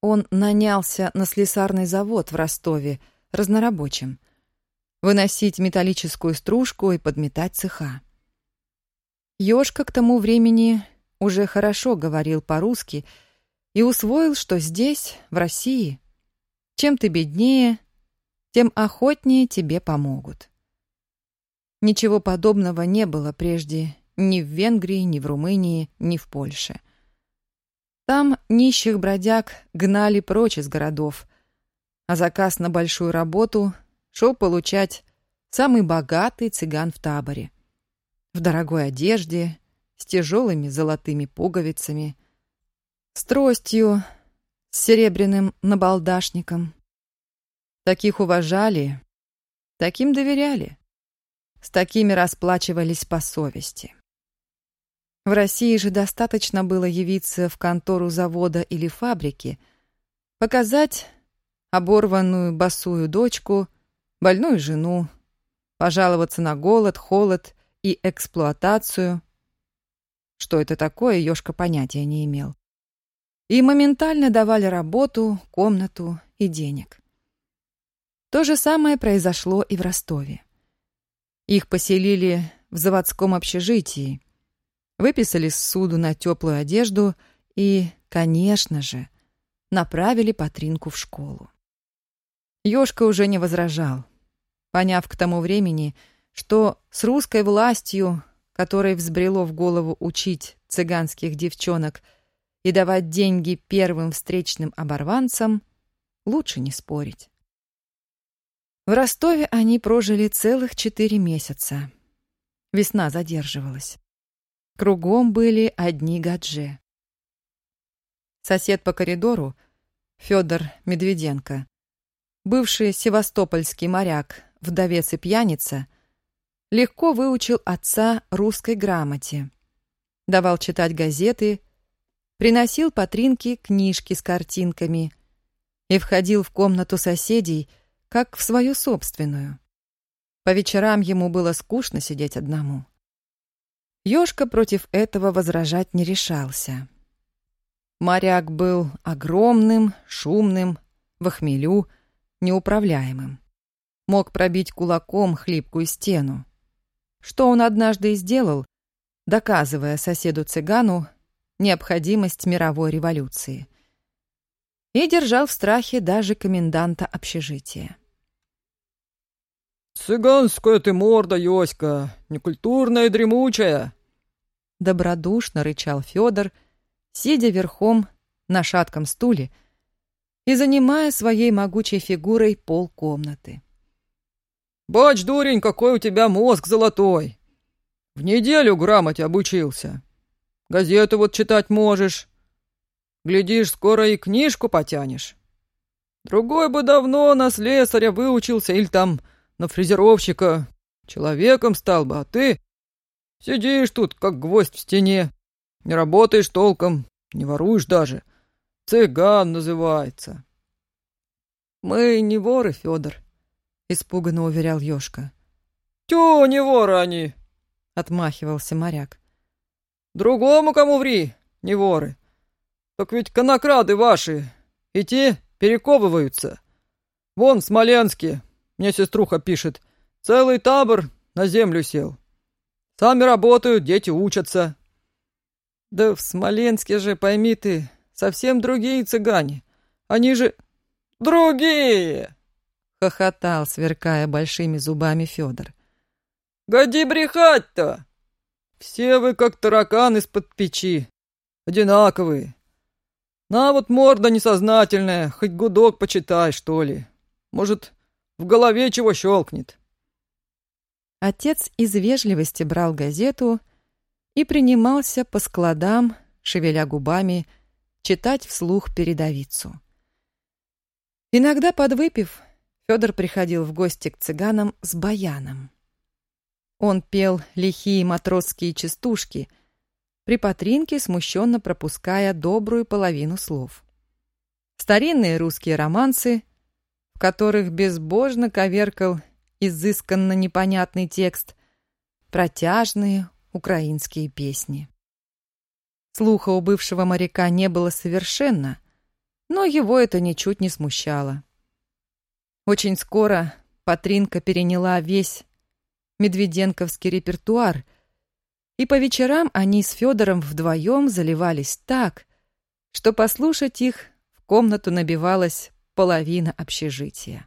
он нанялся на слесарный завод в Ростове разнорабочим, выносить металлическую стружку и подметать цеха. Ёшка к тому времени уже хорошо говорил по-русски и усвоил, что здесь, в России, чем ты беднее, тем охотнее тебе помогут. Ничего подобного не было прежде ни в Венгрии, ни в Румынии, ни в Польше. Там нищих бродяг гнали прочь из городов, а заказ на большую работу шел получать самый богатый цыган в таборе. В дорогой одежде, с тяжелыми золотыми пуговицами, с тростью, с серебряным набалдашником. Таких уважали, таким доверяли, с такими расплачивались по совести. В России же достаточно было явиться в контору завода или фабрики, показать оборванную босую дочку, больную жену, пожаловаться на голод, холод и эксплуатацию. Что это такое, Ёшка понятия не имел и моментально давали работу, комнату и денег. То же самое произошло и в Ростове. Их поселили в заводском общежитии, выписали суду на теплую одежду и, конечно же, направили Патринку в школу. Ёшка уже не возражал, поняв к тому времени, что с русской властью, которой взбрело в голову учить цыганских девчонок – и давать деньги первым встречным оборванцам, лучше не спорить. В Ростове они прожили целых четыре месяца. Весна задерживалась. Кругом были одни гадже. Сосед по коридору, Федор Медведенко, бывший севастопольский моряк, вдовец и пьяница, легко выучил отца русской грамоте, давал читать газеты приносил Патринке книжки с картинками и входил в комнату соседей, как в свою собственную. По вечерам ему было скучно сидеть одному. Ёшка против этого возражать не решался. Моряк был огромным, шумным, в хмелю, неуправляемым. Мог пробить кулаком хлипкую стену. Что он однажды и сделал, доказывая соседу-цыгану необходимость мировой революции. И держал в страхе даже коменданта общежития. «Цыганская ты морда, Йоська, некультурная и дремучая!» Добродушно рычал Федор, сидя верхом на шатком стуле и занимая своей могучей фигурой полкомнаты. «Бач, дурень, какой у тебя мозг золотой! В неделю грамоте обучился. Газету вот читать можешь. Глядишь, скоро и книжку потянешь. Другой бы давно на слесаря выучился или там на фрезеровщика. Человеком стал бы, а ты сидишь тут, как гвоздь в стене. Не работаешь толком, не воруешь даже. Цыган называется. Мы не воры, Федор, испуганно уверял Ёшка. Тю, не воры они, отмахивался моряк. Другому кому ври, не воры. Так ведь конокрады ваши, и те перековываются. Вон в Смоленске, мне сеструха пишет, целый табор на землю сел. Сами работают, дети учатся. Да в Смоленске же, пойми ты, совсем другие цыгане. Они же... Другие! Хохотал, сверкая большими зубами Федор. Годи брехать-то! Все вы как таракан из-под печи. Одинаковые. На вот морда несознательная, хоть гудок почитай, что ли. Может, в голове чего щелкнет. Отец из вежливости брал газету и принимался по складам, шевеля губами, читать вслух передовицу. Иногда, подвыпив, Федор приходил в гости к цыганам с баяном. Он пел лихие матросские частушки, при Патринке смущенно пропуская добрую половину слов. Старинные русские романсы, в которых безбожно коверкал изысканно непонятный текст, протяжные украинские песни. Слуха у бывшего моряка не было совершенно, но его это ничуть не смущало. Очень скоро Патринка переняла весь медведенковский репертуар, и по вечерам они с Федором вдвоем заливались так, что послушать их в комнату набивалась половина общежития.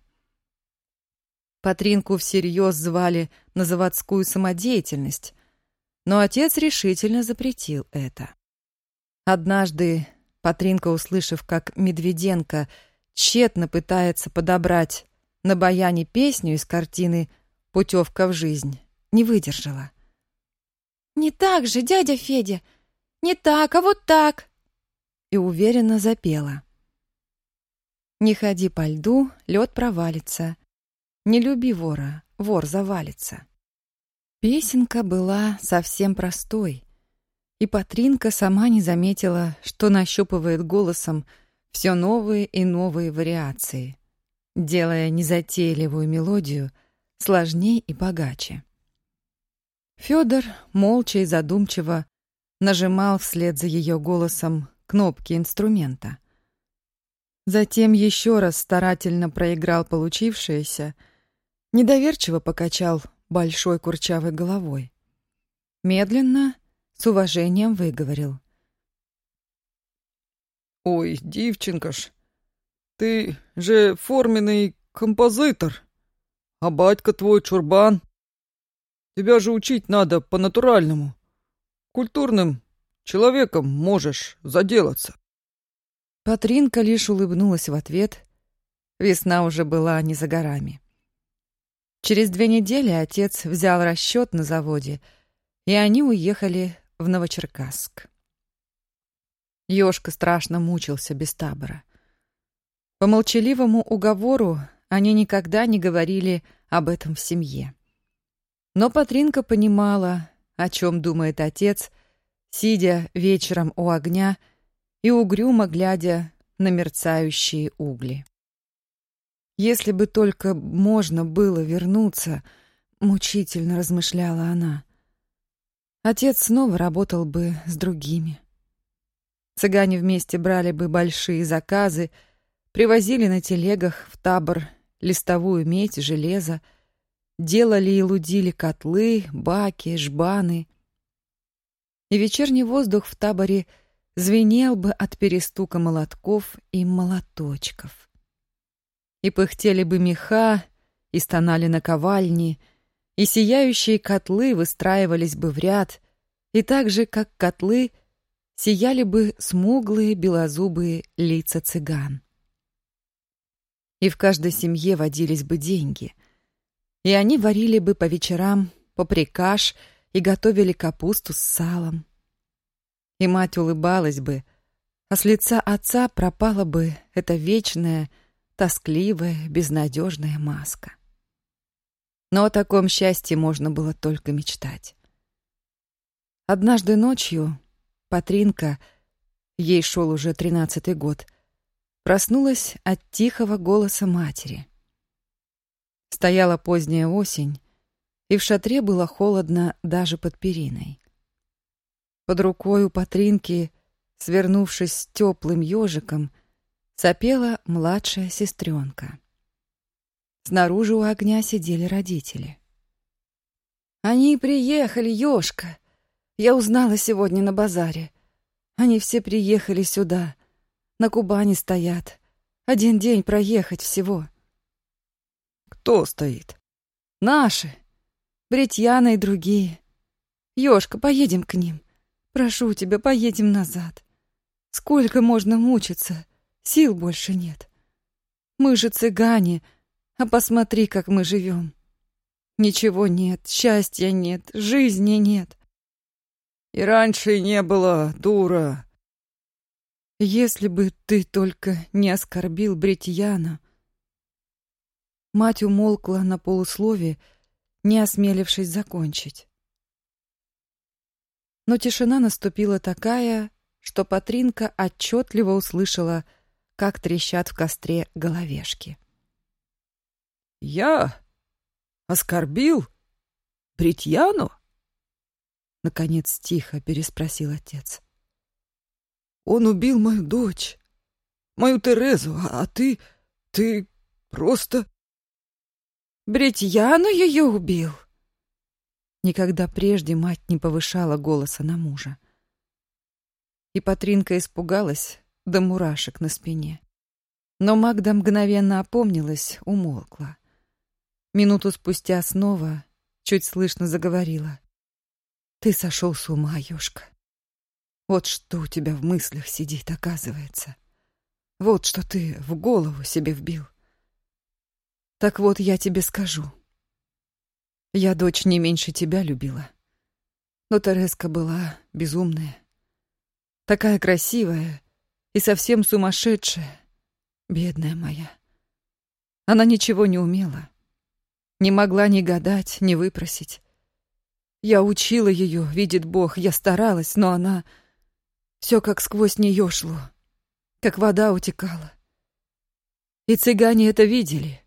Патринку всерьез звали на заводскую самодеятельность, но отец решительно запретил это. Однажды Патринка, услышав, как Медведенко тщетно пытается подобрать на баяне песню из картины путевка в жизнь, не выдержала. «Не так же, дядя Федя! Не так, а вот так!» И уверенно запела. «Не ходи по льду, лед провалится. Не люби вора, вор завалится». Песенка была совсем простой, и Патринка сама не заметила, что нащупывает голосом все новые и новые вариации, делая незатейливую мелодию — сложнее и богаче. Федор молча и задумчиво нажимал вслед за ее голосом кнопки инструмента. Затем еще раз старательно проиграл получившееся, недоверчиво покачал большой курчавой головой. Медленно, с уважением выговорил. «Ой, девчонка ж, ты же форменный композитор!» А батька твой чурбан? Тебя же учить надо по-натуральному. Культурным человеком можешь заделаться. Патринка лишь улыбнулась в ответ. Весна уже была не за горами. Через две недели отец взял расчет на заводе, и они уехали в Новочеркасск. Ёшка страшно мучился без табора. По молчаливому уговору они никогда не говорили об этом в семье. Но Патринка понимала, о чем думает отец, сидя вечером у огня и угрюмо глядя на мерцающие угли. Если бы только можно было вернуться, мучительно размышляла она. Отец снова работал бы с другими. Цыгане вместе брали бы большие заказы, привозили на телегах в табор листовую медь, железо, делали и лудили котлы, баки, жбаны. И вечерний воздух в таборе звенел бы от перестука молотков и молоточков. И пыхтели бы меха, и стонали наковальни, и сияющие котлы выстраивались бы в ряд, и так же, как котлы, сияли бы смуглые белозубые лица цыган. И в каждой семье водились бы деньги, и они варили бы по вечерам поприкаш и готовили капусту с салом и мать улыбалась бы, а с лица отца пропала бы эта вечная, тоскливая, безнадежная маска. Но о таком счастье можно было только мечтать. Однажды ночью Патринка, ей шел уже тринадцатый год, проснулась от тихого голоса матери. Стояла поздняя осень, и в шатре было холодно даже под периной. Под рукой у Патринки, свернувшись теплым ежиком, сопела младшая сестренка. Снаружи у огня сидели родители. «Они приехали, Ёшка! Я узнала сегодня на базаре. Они все приехали сюда. На Кубани стоят. Один день проехать всего». «Кто стоит?» «Наши. Бретьяна и другие. Ёшка, поедем к ним. Прошу тебя, поедем назад. Сколько можно мучиться? Сил больше нет. Мы же цыгане, а посмотри, как мы живем. Ничего нет, счастья нет, жизни нет. И раньше не было, дура. Если бы ты только не оскорбил Бретьяна. Мать умолкла на полуслове, не осмелившись закончить. Но тишина наступила такая, что Патринка отчетливо услышала, как трещат в костре головешки. «Я оскорбил Бритьяну?» Наконец тихо переспросил отец. «Он убил мою дочь, мою Терезу, а, ты... ты просто...» «Бритьяну ее убил?» Никогда прежде мать не повышала голоса на мужа. И Патринка испугалась до мурашек на спине. Но Магда мгновенно опомнилась, умолкла. Минуту спустя снова чуть слышно заговорила. «Ты сошел с ума, Ёшка. Вот что у тебя в мыслях сидит, оказывается. Вот что ты в голову себе вбил. Так вот я тебе скажу. Я дочь не меньше тебя любила. Но Тереска была безумная. Такая красивая и совсем сумасшедшая. Бедная моя. Она ничего не умела. Не могла ни гадать, ни выпросить. Я учила ее, видит Бог, я старалась, но она... Все как сквозь нее шло, как вода утекала. И цыгане это видели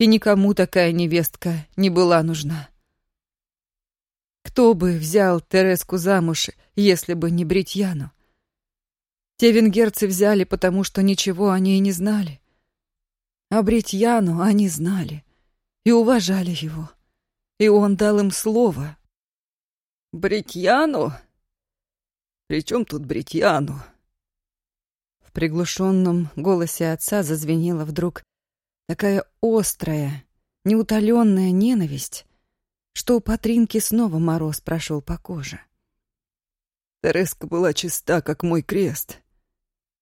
и никому такая невестка не была нужна. Кто бы взял Тереску замуж, если бы не Бритьяну? Те венгерцы взяли, потому что ничего о ней не знали. А Бритьяну они знали и уважали его. И он дал им слово. «Бритьяну? При чем тут Бритьяну?» В приглушенном голосе отца зазвенело вдруг Такая острая, неутоленная ненависть, что у Патринки снова мороз прошел по коже. Тереска была чиста, как мой крест.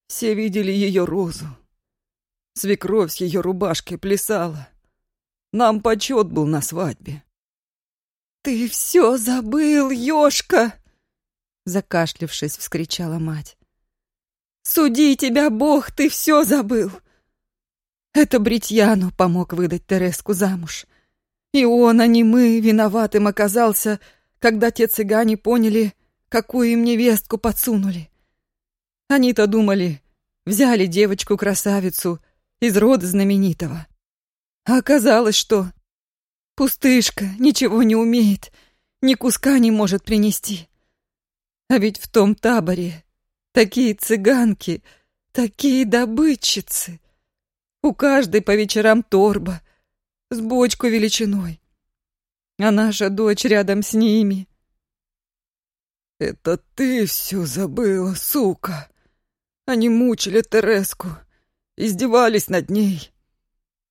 Все видели ее розу. Свекровь с ее рубашкой плясала. Нам почет был на свадьбе. «Ты все забыл, Ёшка!» Закашлившись, вскричала мать. «Суди тебя, Бог, ты все забыл! Это Бритьяну помог выдать Тереску замуж. И он, а не мы, виноватым оказался, когда те цыгане поняли, какую им невестку подсунули. Они-то думали, взяли девочку-красавицу из рода знаменитого. А оказалось, что пустышка ничего не умеет, ни куска не может принести. А ведь в том таборе такие цыганки, такие добытчицы. У каждой по вечерам торба с бочку величиной. А наша дочь рядом с ними. «Это ты все забыла, сука!» Они мучили Тереску, издевались над ней.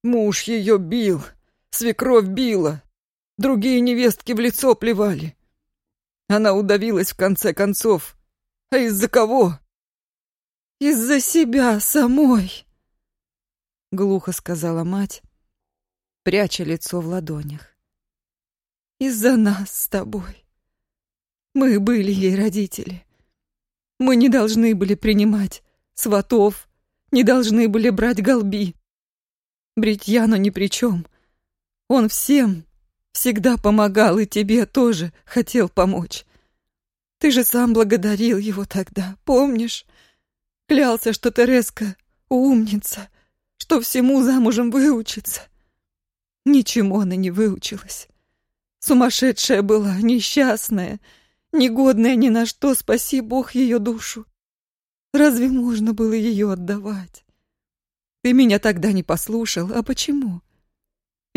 Муж ее бил, свекровь била, другие невестки в лицо плевали. Она удавилась в конце концов. А из-за кого? «Из-за себя самой», — глухо сказала мать, пряча лицо в ладонях. «Из-за нас с тобой. Мы были ей родители. Мы не должны были принимать сватов, не должны были брать голби. Бритьяно ни при чем. Он всем всегда помогал, и тебе тоже хотел помочь. Ты же сам благодарил его тогда, помнишь? Клялся, что Тереска умница, что всему замужем выучится. Ничему она не выучилась. Сумасшедшая была, несчастная, негодная ни на что, спаси Бог ее душу. Разве можно было ее отдавать? Ты меня тогда не послушал, а почему?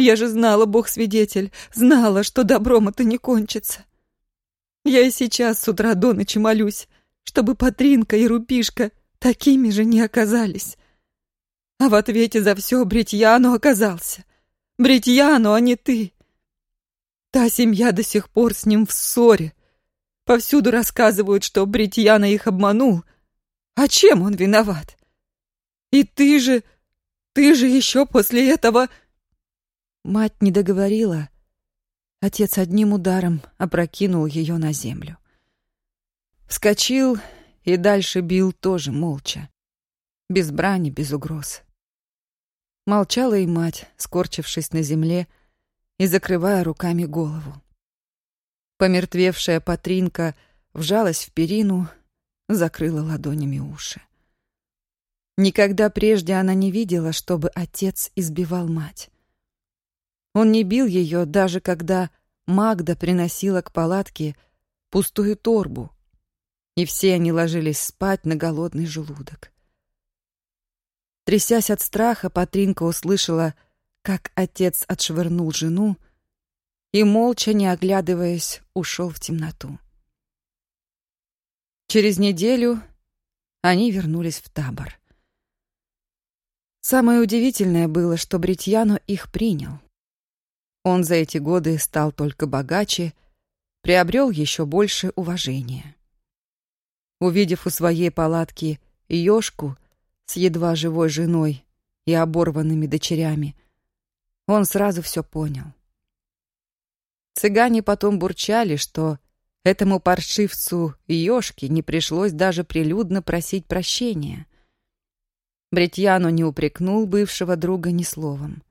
Я же знала, Бог свидетель, знала, что добром это не кончится. Я и сейчас с утра до ночи молюсь, чтобы Патринка и Рупишка такими же не оказались. А в ответе за все Бритьяну оказался. Бритьяну, а не ты. Та семья до сих пор с ним в ссоре. Повсюду рассказывают, что Бритьяна их обманул — а чем он виноват? И ты же... Ты же еще после этого...» Мать не договорила. Отец одним ударом опрокинул ее на землю. Вскочил и дальше бил тоже молча. Без брани, без угроз. Молчала и мать, скорчившись на земле и закрывая руками голову. Помертвевшая Патринка вжалась в перину, закрыла ладонями уши. Никогда прежде она не видела, чтобы отец избивал мать. Он не бил ее, даже когда Магда приносила к палатке пустую торбу, и все они ложились спать на голодный желудок. Трясясь от страха, Патринка услышала, как отец отшвырнул жену и, молча, не оглядываясь, ушел в темноту. Через неделю они вернулись в табор. Самое удивительное было, что Бритьяно их принял. Он за эти годы стал только богаче, приобрел еще больше уважения. Увидев у своей палатки ёшку с едва живой женой и оборванными дочерями, он сразу все понял. Цыгане потом бурчали, что Этому паршивцу Ёшке не пришлось даже прилюдно просить прощения. Бретьяну не упрекнул бывшего друга ни словом.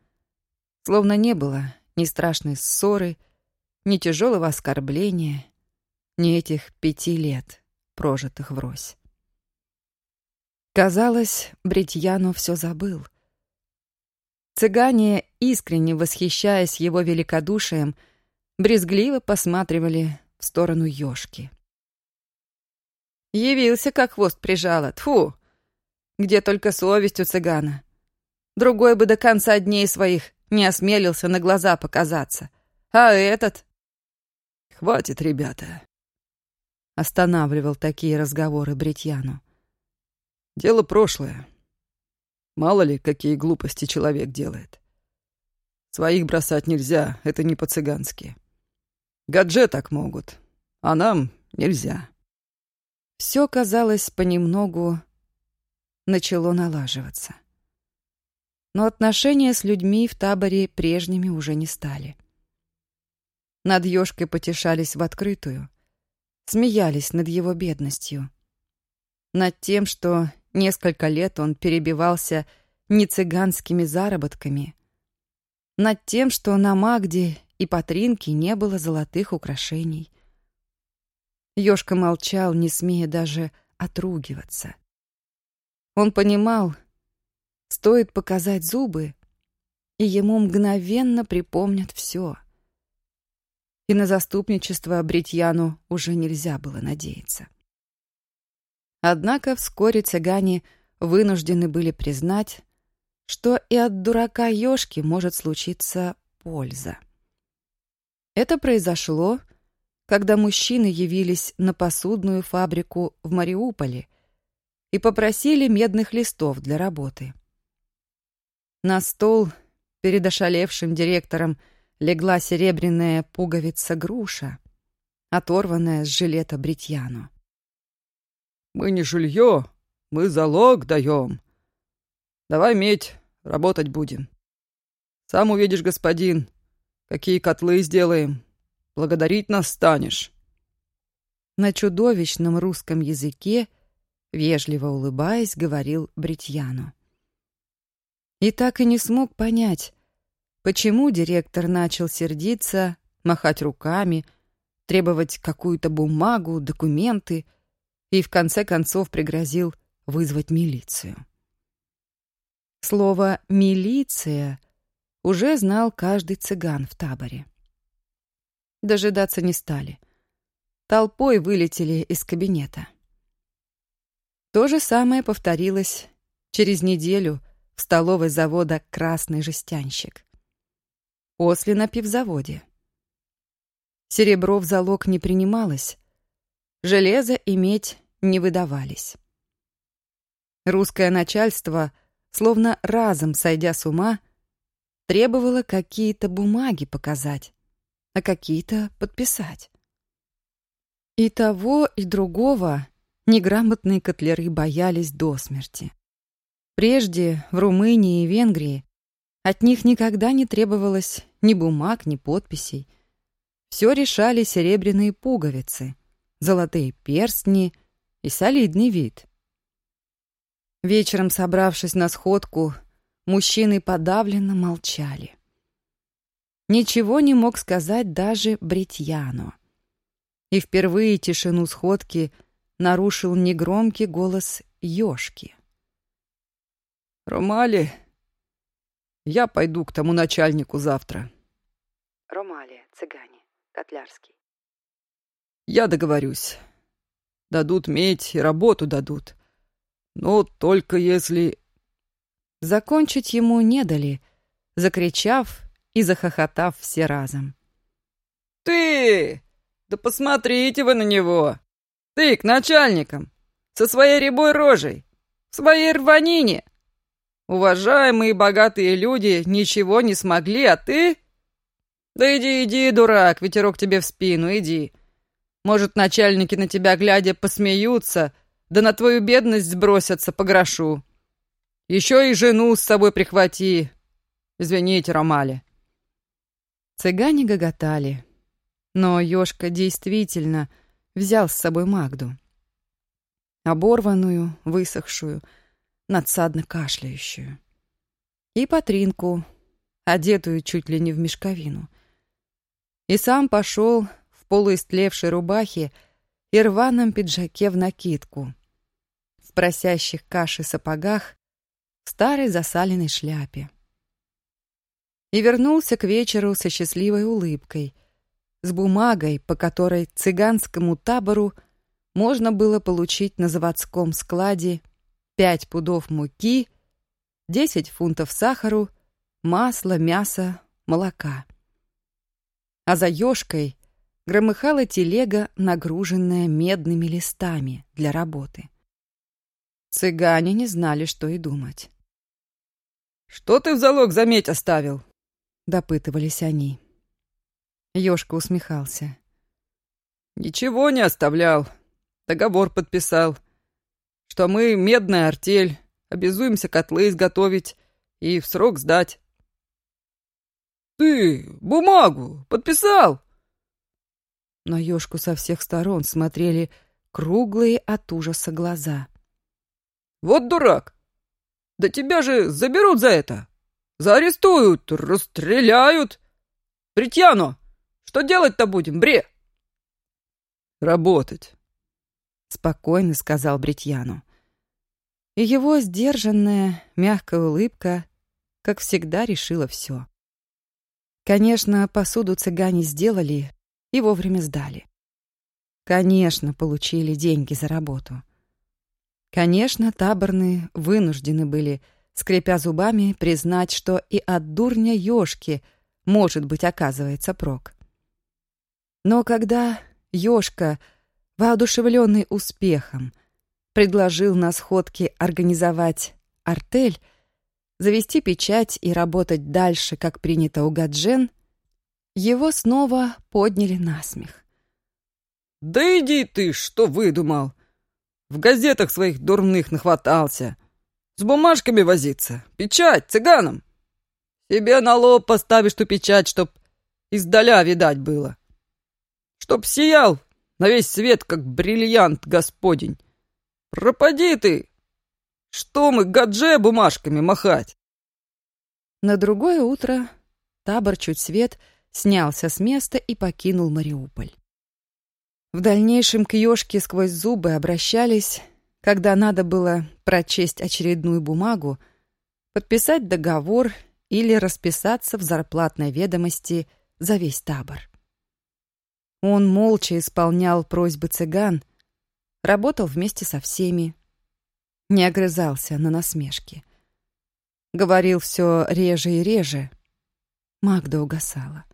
Словно не было ни страшной ссоры, ни тяжелого оскорбления, ни этих пяти лет, прожитых врозь. Казалось, Бретьяну все забыл. Цыгане, искренне восхищаясь его великодушием, брезгливо посматривали в сторону ёшки. Явился, как хвост прижала. Тфу! Где только совесть у цыгана. Другой бы до конца дней своих не осмелился на глаза показаться. А этот... «Хватит, ребята!» Останавливал такие разговоры Бретьяну. «Дело прошлое. Мало ли, какие глупости человек делает. Своих бросать нельзя, это не по-цыгански. Гадже так могут, а нам нельзя. Все, казалось, понемногу начало налаживаться. Но отношения с людьми в таборе прежними уже не стали. Над ёшкой потешались в открытую, смеялись над его бедностью. Над тем, что несколько лет он перебивался не цыганскими заработками, над тем, что на Магде и по тринке не было золотых украшений. Ёшка молчал, не смея даже отругиваться. Он понимал, стоит показать зубы, и ему мгновенно припомнят все. И на заступничество Бритьяну уже нельзя было надеяться. Однако вскоре цыгане вынуждены были признать, что и от дурака Ёшки может случиться польза. Это произошло, когда мужчины явились на посудную фабрику в Мариуполе и попросили медных листов для работы. На стол перед ошалевшим директором легла серебряная пуговица-груша, оторванная с жилета Бритьяну. «Мы не жилье, мы залог даем. Давай медь, работать будем. Сам увидишь, господин, какие котлы сделаем. Благодарить нас станешь». На чудовищном русском языке, вежливо улыбаясь, говорил Бритьяну. И так и не смог понять, почему директор начал сердиться, махать руками, требовать какую-то бумагу, документы и в конце концов пригрозил вызвать милицию. Слово «милиция» уже знал каждый цыган в таборе. Дожидаться не стали. Толпой вылетели из кабинета. То же самое повторилось через неделю в столовой завода «Красный жестянщик». После на пивзаводе. Серебро в залог не принималось, железо и медь не выдавались. Русское начальство, словно разом сойдя с ума, требовало какие-то бумаги показать, а какие-то подписать. И того, и другого неграмотные котлеры боялись до смерти. Прежде в Румынии и Венгрии от них никогда не требовалось ни бумаг, ни подписей. Все решали серебряные пуговицы, золотые перстни и солидный вид. Вечером, собравшись на сходку, мужчины подавленно молчали. Ничего не мог сказать даже Бритьяно. И впервые тишину сходки нарушил негромкий голос Ёшки. «Ромали, я пойду к тому начальнику завтра». Ромали, цыгане, Котлярский. «Я договорюсь. Дадут медь и работу дадут. Но только если...» Закончить ему не дали, закричав и захохотав все разом. «Ты! Да посмотрите вы на него! Ты к начальникам! Со своей рябой рожей! В своей рванине! Уважаемые богатые люди ничего не смогли, а ты... Да иди, иди, дурак, ветерок тебе в спину, иди. Может, начальники на тебя глядя посмеются, да на твою бедность сбросятся по грошу. Еще и жену с собой прихвати. Извините, Ромали. Цыгане гоготали, но Ёшка действительно взял с собой Магду. Оборванную, высохшую, надсадно кашляющую. И Патринку, одетую чуть ли не в мешковину. И сам пошел в полуистлевшей рубахе и рваном пиджаке в накидку, в просящих каши сапогах, в старой засаленной шляпе. И вернулся к вечеру со счастливой улыбкой, с бумагой, по которой цыганскому табору можно было получить на заводском складе 5 пудов муки, 10 фунтов сахару, масла, мяса, молока. А за ёшкой громыхала телега, нагруженная медными листами для работы. Цыгане не знали, что и думать. «Что ты в залог заметь оставил?» — допытывались они. Ёшка усмехался. «Ничего не оставлял. Договор подписал что мы, медная артель, обязуемся котлы изготовить и в срок сдать. «Ты бумагу подписал?» На ёшку со всех сторон смотрели круглые от ужаса глаза. «Вот дурак! Да тебя же заберут за это! Заарестуют, расстреляют! Притьяно, что делать-то будем, бре?» «Работать», — спокойно сказал Бритьяну. И его сдержанная, мягкая улыбка, как всегда, решила все. Конечно, посуду цыгане сделали и вовремя сдали. Конечно, получили деньги за работу. Конечно, таборные вынуждены были, скрипя зубами, признать, что и от дурня ёшки может быть, оказывается, прок. Но когда ёшка, воодушевленный успехом, предложил на сходке организовать артель, завести печать и работать дальше, как принято у Гаджен, его снова подняли на смех. «Да иди ты, что выдумал! В газетах своих дурных нахватался. С бумажками возиться, печать цыганам. Тебе на лоб поставишь ту печать, чтоб издаля видать было. Чтоб сиял на весь свет, как бриллиант господень. Пропади ты! Что мы гадже бумажками махать? На другое утро табор чуть свет снялся с места и покинул Мариуполь. В дальнейшем к Ёшке сквозь зубы обращались, когда надо было прочесть очередную бумагу, подписать договор или расписаться в зарплатной ведомости за весь табор. Он молча исполнял просьбы цыган, работал вместе со всеми, не огрызался на насмешки. Говорил все реже и реже. Магда угасала.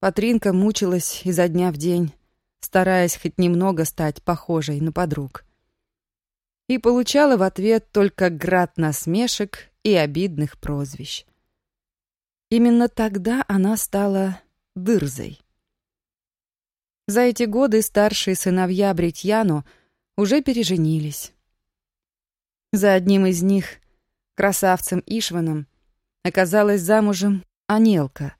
Патринка мучилась изо дня в день, стараясь хоть немного стать похожей на подруг. И получала в ответ только град насмешек и обидных прозвищ. Именно тогда она стала дырзой. За эти годы старшие сыновья Бретьяну уже переженились. За одним из них, красавцем Ишваном, оказалась замужем Анелка,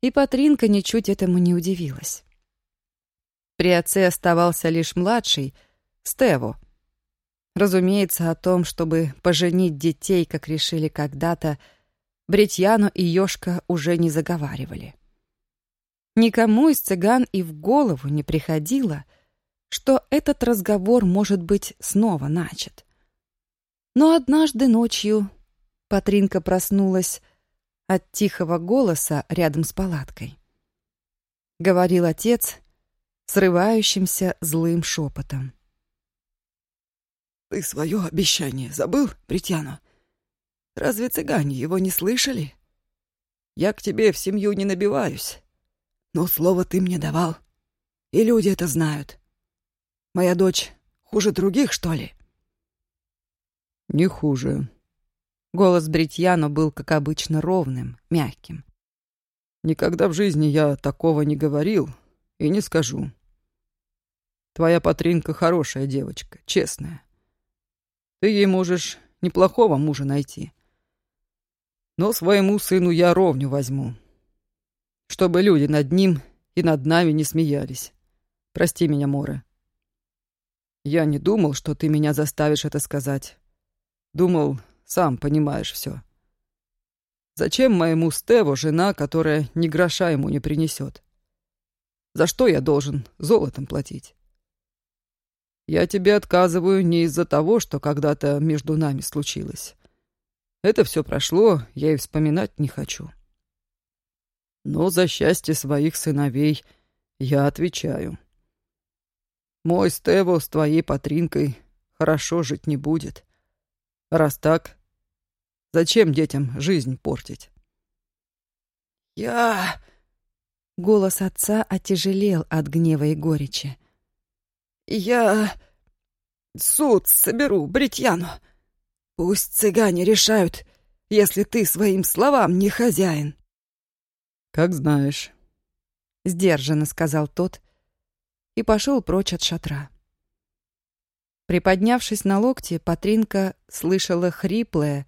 и Патринка ничуть этому не удивилась. При отце оставался лишь младший, Стево. Разумеется, о том, чтобы поженить детей, как решили когда-то, Бретьяну и Ёшка уже не заговаривали. Никому из цыган и в голову не приходило, что этот разговор может быть снова начат. Но однажды ночью Патринка проснулась от тихого голоса рядом с палаткой. Говорил отец срывающимся злым шепотом. «Ты свое обещание забыл, Притяну? Разве цыгане его не слышали? Я к тебе в семью не набиваюсь. Но слово ты мне давал. И люди это знают. Моя дочь хуже других, что ли? Не хуже. Голос Бритьяно был, как обычно, ровным, мягким. Никогда в жизни я такого не говорил и не скажу. Твоя Патринка хорошая девочка, честная. Ты ей можешь неплохого мужа найти. Но своему сыну я ровню возьму чтобы люди над ним и над нами не смеялись. Прости меня, Мора. Я не думал, что ты меня заставишь это сказать. Думал, сам понимаешь все. Зачем моему Стеву жена, которая ни гроша ему не принесет? За что я должен золотом платить? Я тебе отказываю не из-за того, что когда-то между нами случилось. Это все прошло, я и вспоминать не хочу. Но за счастье своих сыновей я отвечаю. Мой Стево с твоей Патринкой хорошо жить не будет. Раз так, зачем детям жизнь портить? Я... Голос отца отяжелел от гнева и горечи. «Я суд соберу Бритьяну. Пусть цыгане решают, если ты своим словам не хозяин». «Как знаешь», — сдержанно сказал тот и пошел прочь от шатра. Приподнявшись на локте, Патринка слышала хриплое,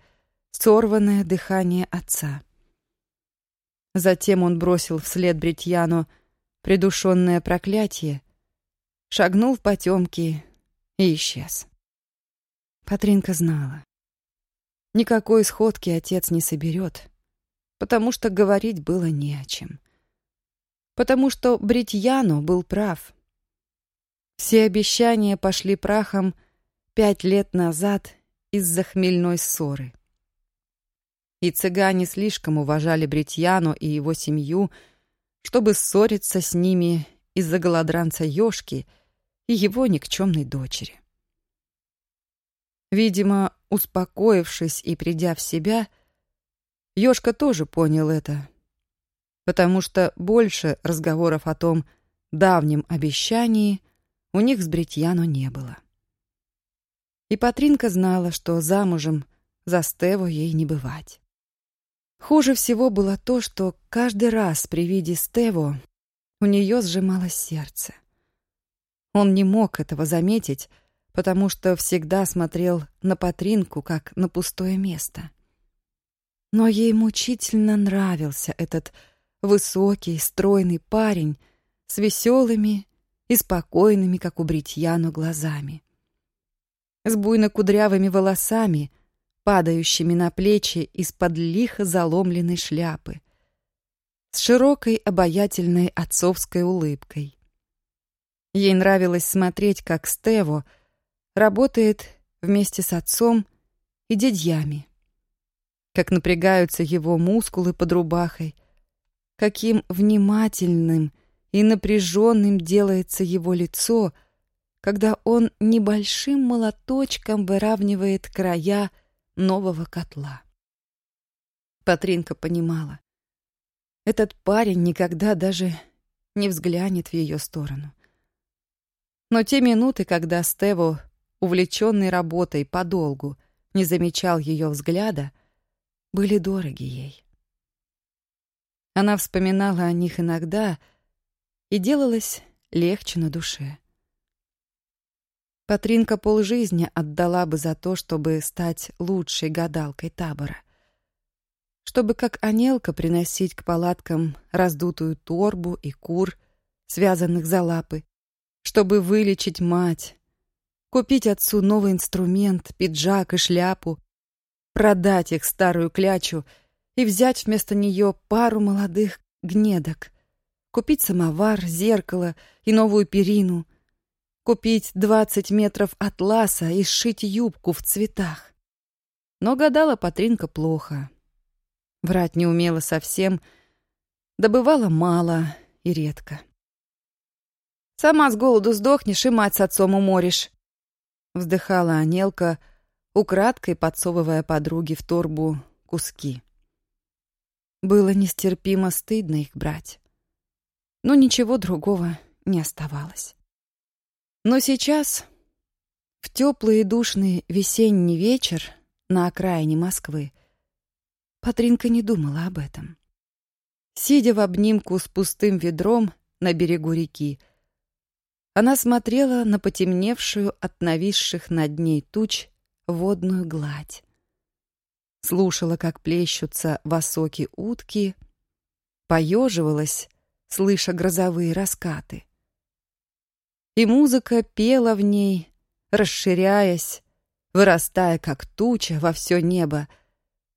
сорванное дыхание отца. Затем он бросил вслед Бритьяну придушенное проклятие, шагнул в потемки и исчез. Патринка знала. Никакой сходки отец не соберет потому что говорить было не о чем. Потому что Бритьяну был прав. Все обещания пошли прахом пять лет назад из-за хмельной ссоры. И цыгане слишком уважали Бретьяну и его семью, чтобы ссориться с ними из-за голодранца Ёшки и его никчемной дочери. Видимо, успокоившись и придя в себя, Ёшка тоже понял это, потому что больше разговоров о том давнем обещании у них с Бретьяно не было. И Патринка знала, что замужем за Стеву ей не бывать. Хуже всего было то, что каждый раз при виде Стево у нее сжималось сердце. Он не мог этого заметить, потому что всегда смотрел на Патринку как на пустое место. Но ей мучительно нравился этот высокий, стройный парень с веселыми и спокойными, как у Бритьяну, глазами. С буйно-кудрявыми волосами, падающими на плечи из-под лихо заломленной шляпы. С широкой обаятельной отцовской улыбкой. Ей нравилось смотреть, как Стево работает вместе с отцом и дядьями. Как напрягаются его мускулы под рубахой, каким внимательным и напряженным делается его лицо, когда он небольшим молоточком выравнивает края нового котла. Патринка понимала. Этот парень никогда даже не взглянет в ее сторону. Но те минуты, когда Стево, увлеченный работой подолгу, не замечал ее взгляда, были дороги ей. Она вспоминала о них иногда и делалась легче на душе. Патринка полжизни отдала бы за то, чтобы стать лучшей гадалкой табора. Чтобы, как Анелка, приносить к палаткам раздутую торбу и кур, связанных за лапы, чтобы вылечить мать, купить отцу новый инструмент, пиджак и шляпу, продать их старую клячу — и взять вместо нее пару молодых гнедок, купить самовар, зеркало и новую перину, купить двадцать метров атласа и сшить юбку в цветах. Но гадала Патринка плохо. Врать не умела совсем, добывала мало и редко. «Сама с голоду сдохнешь и мать с отцом уморишь», — вздыхала Анелка, украдкой подсовывая подруге в торбу куски. Было нестерпимо стыдно их брать. Но ничего другого не оставалось. Но сейчас, в теплый и душный весенний вечер на окраине Москвы, Патринка не думала об этом. Сидя в обнимку с пустым ведром на берегу реки, она смотрела на потемневшую от нависших над ней туч водную гладь слушала, как плещутся в утки, поеживалась, слыша грозовые раскаты. И музыка пела в ней, расширяясь, вырастая, как туча во все небо,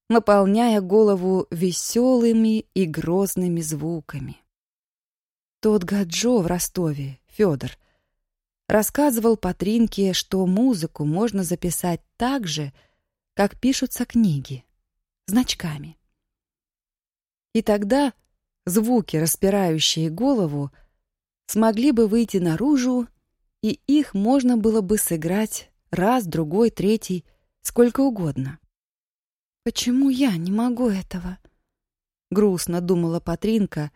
наполняя голову веселыми и грозными звуками. Тот Гаджо в Ростове, Федор, рассказывал Патринке, что музыку можно записать так же, как пишутся книги, значками. И тогда звуки, распирающие голову, смогли бы выйти наружу, и их можно было бы сыграть раз, другой, третий, сколько угодно. «Почему я не могу этого?» — грустно думала Патринка,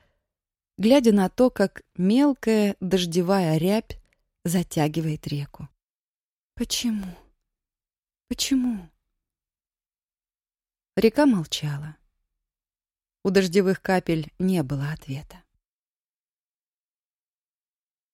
глядя на то, как мелкая дождевая рябь затягивает реку. «Почему? Почему?» Река молчала. У дождевых капель не было ответа.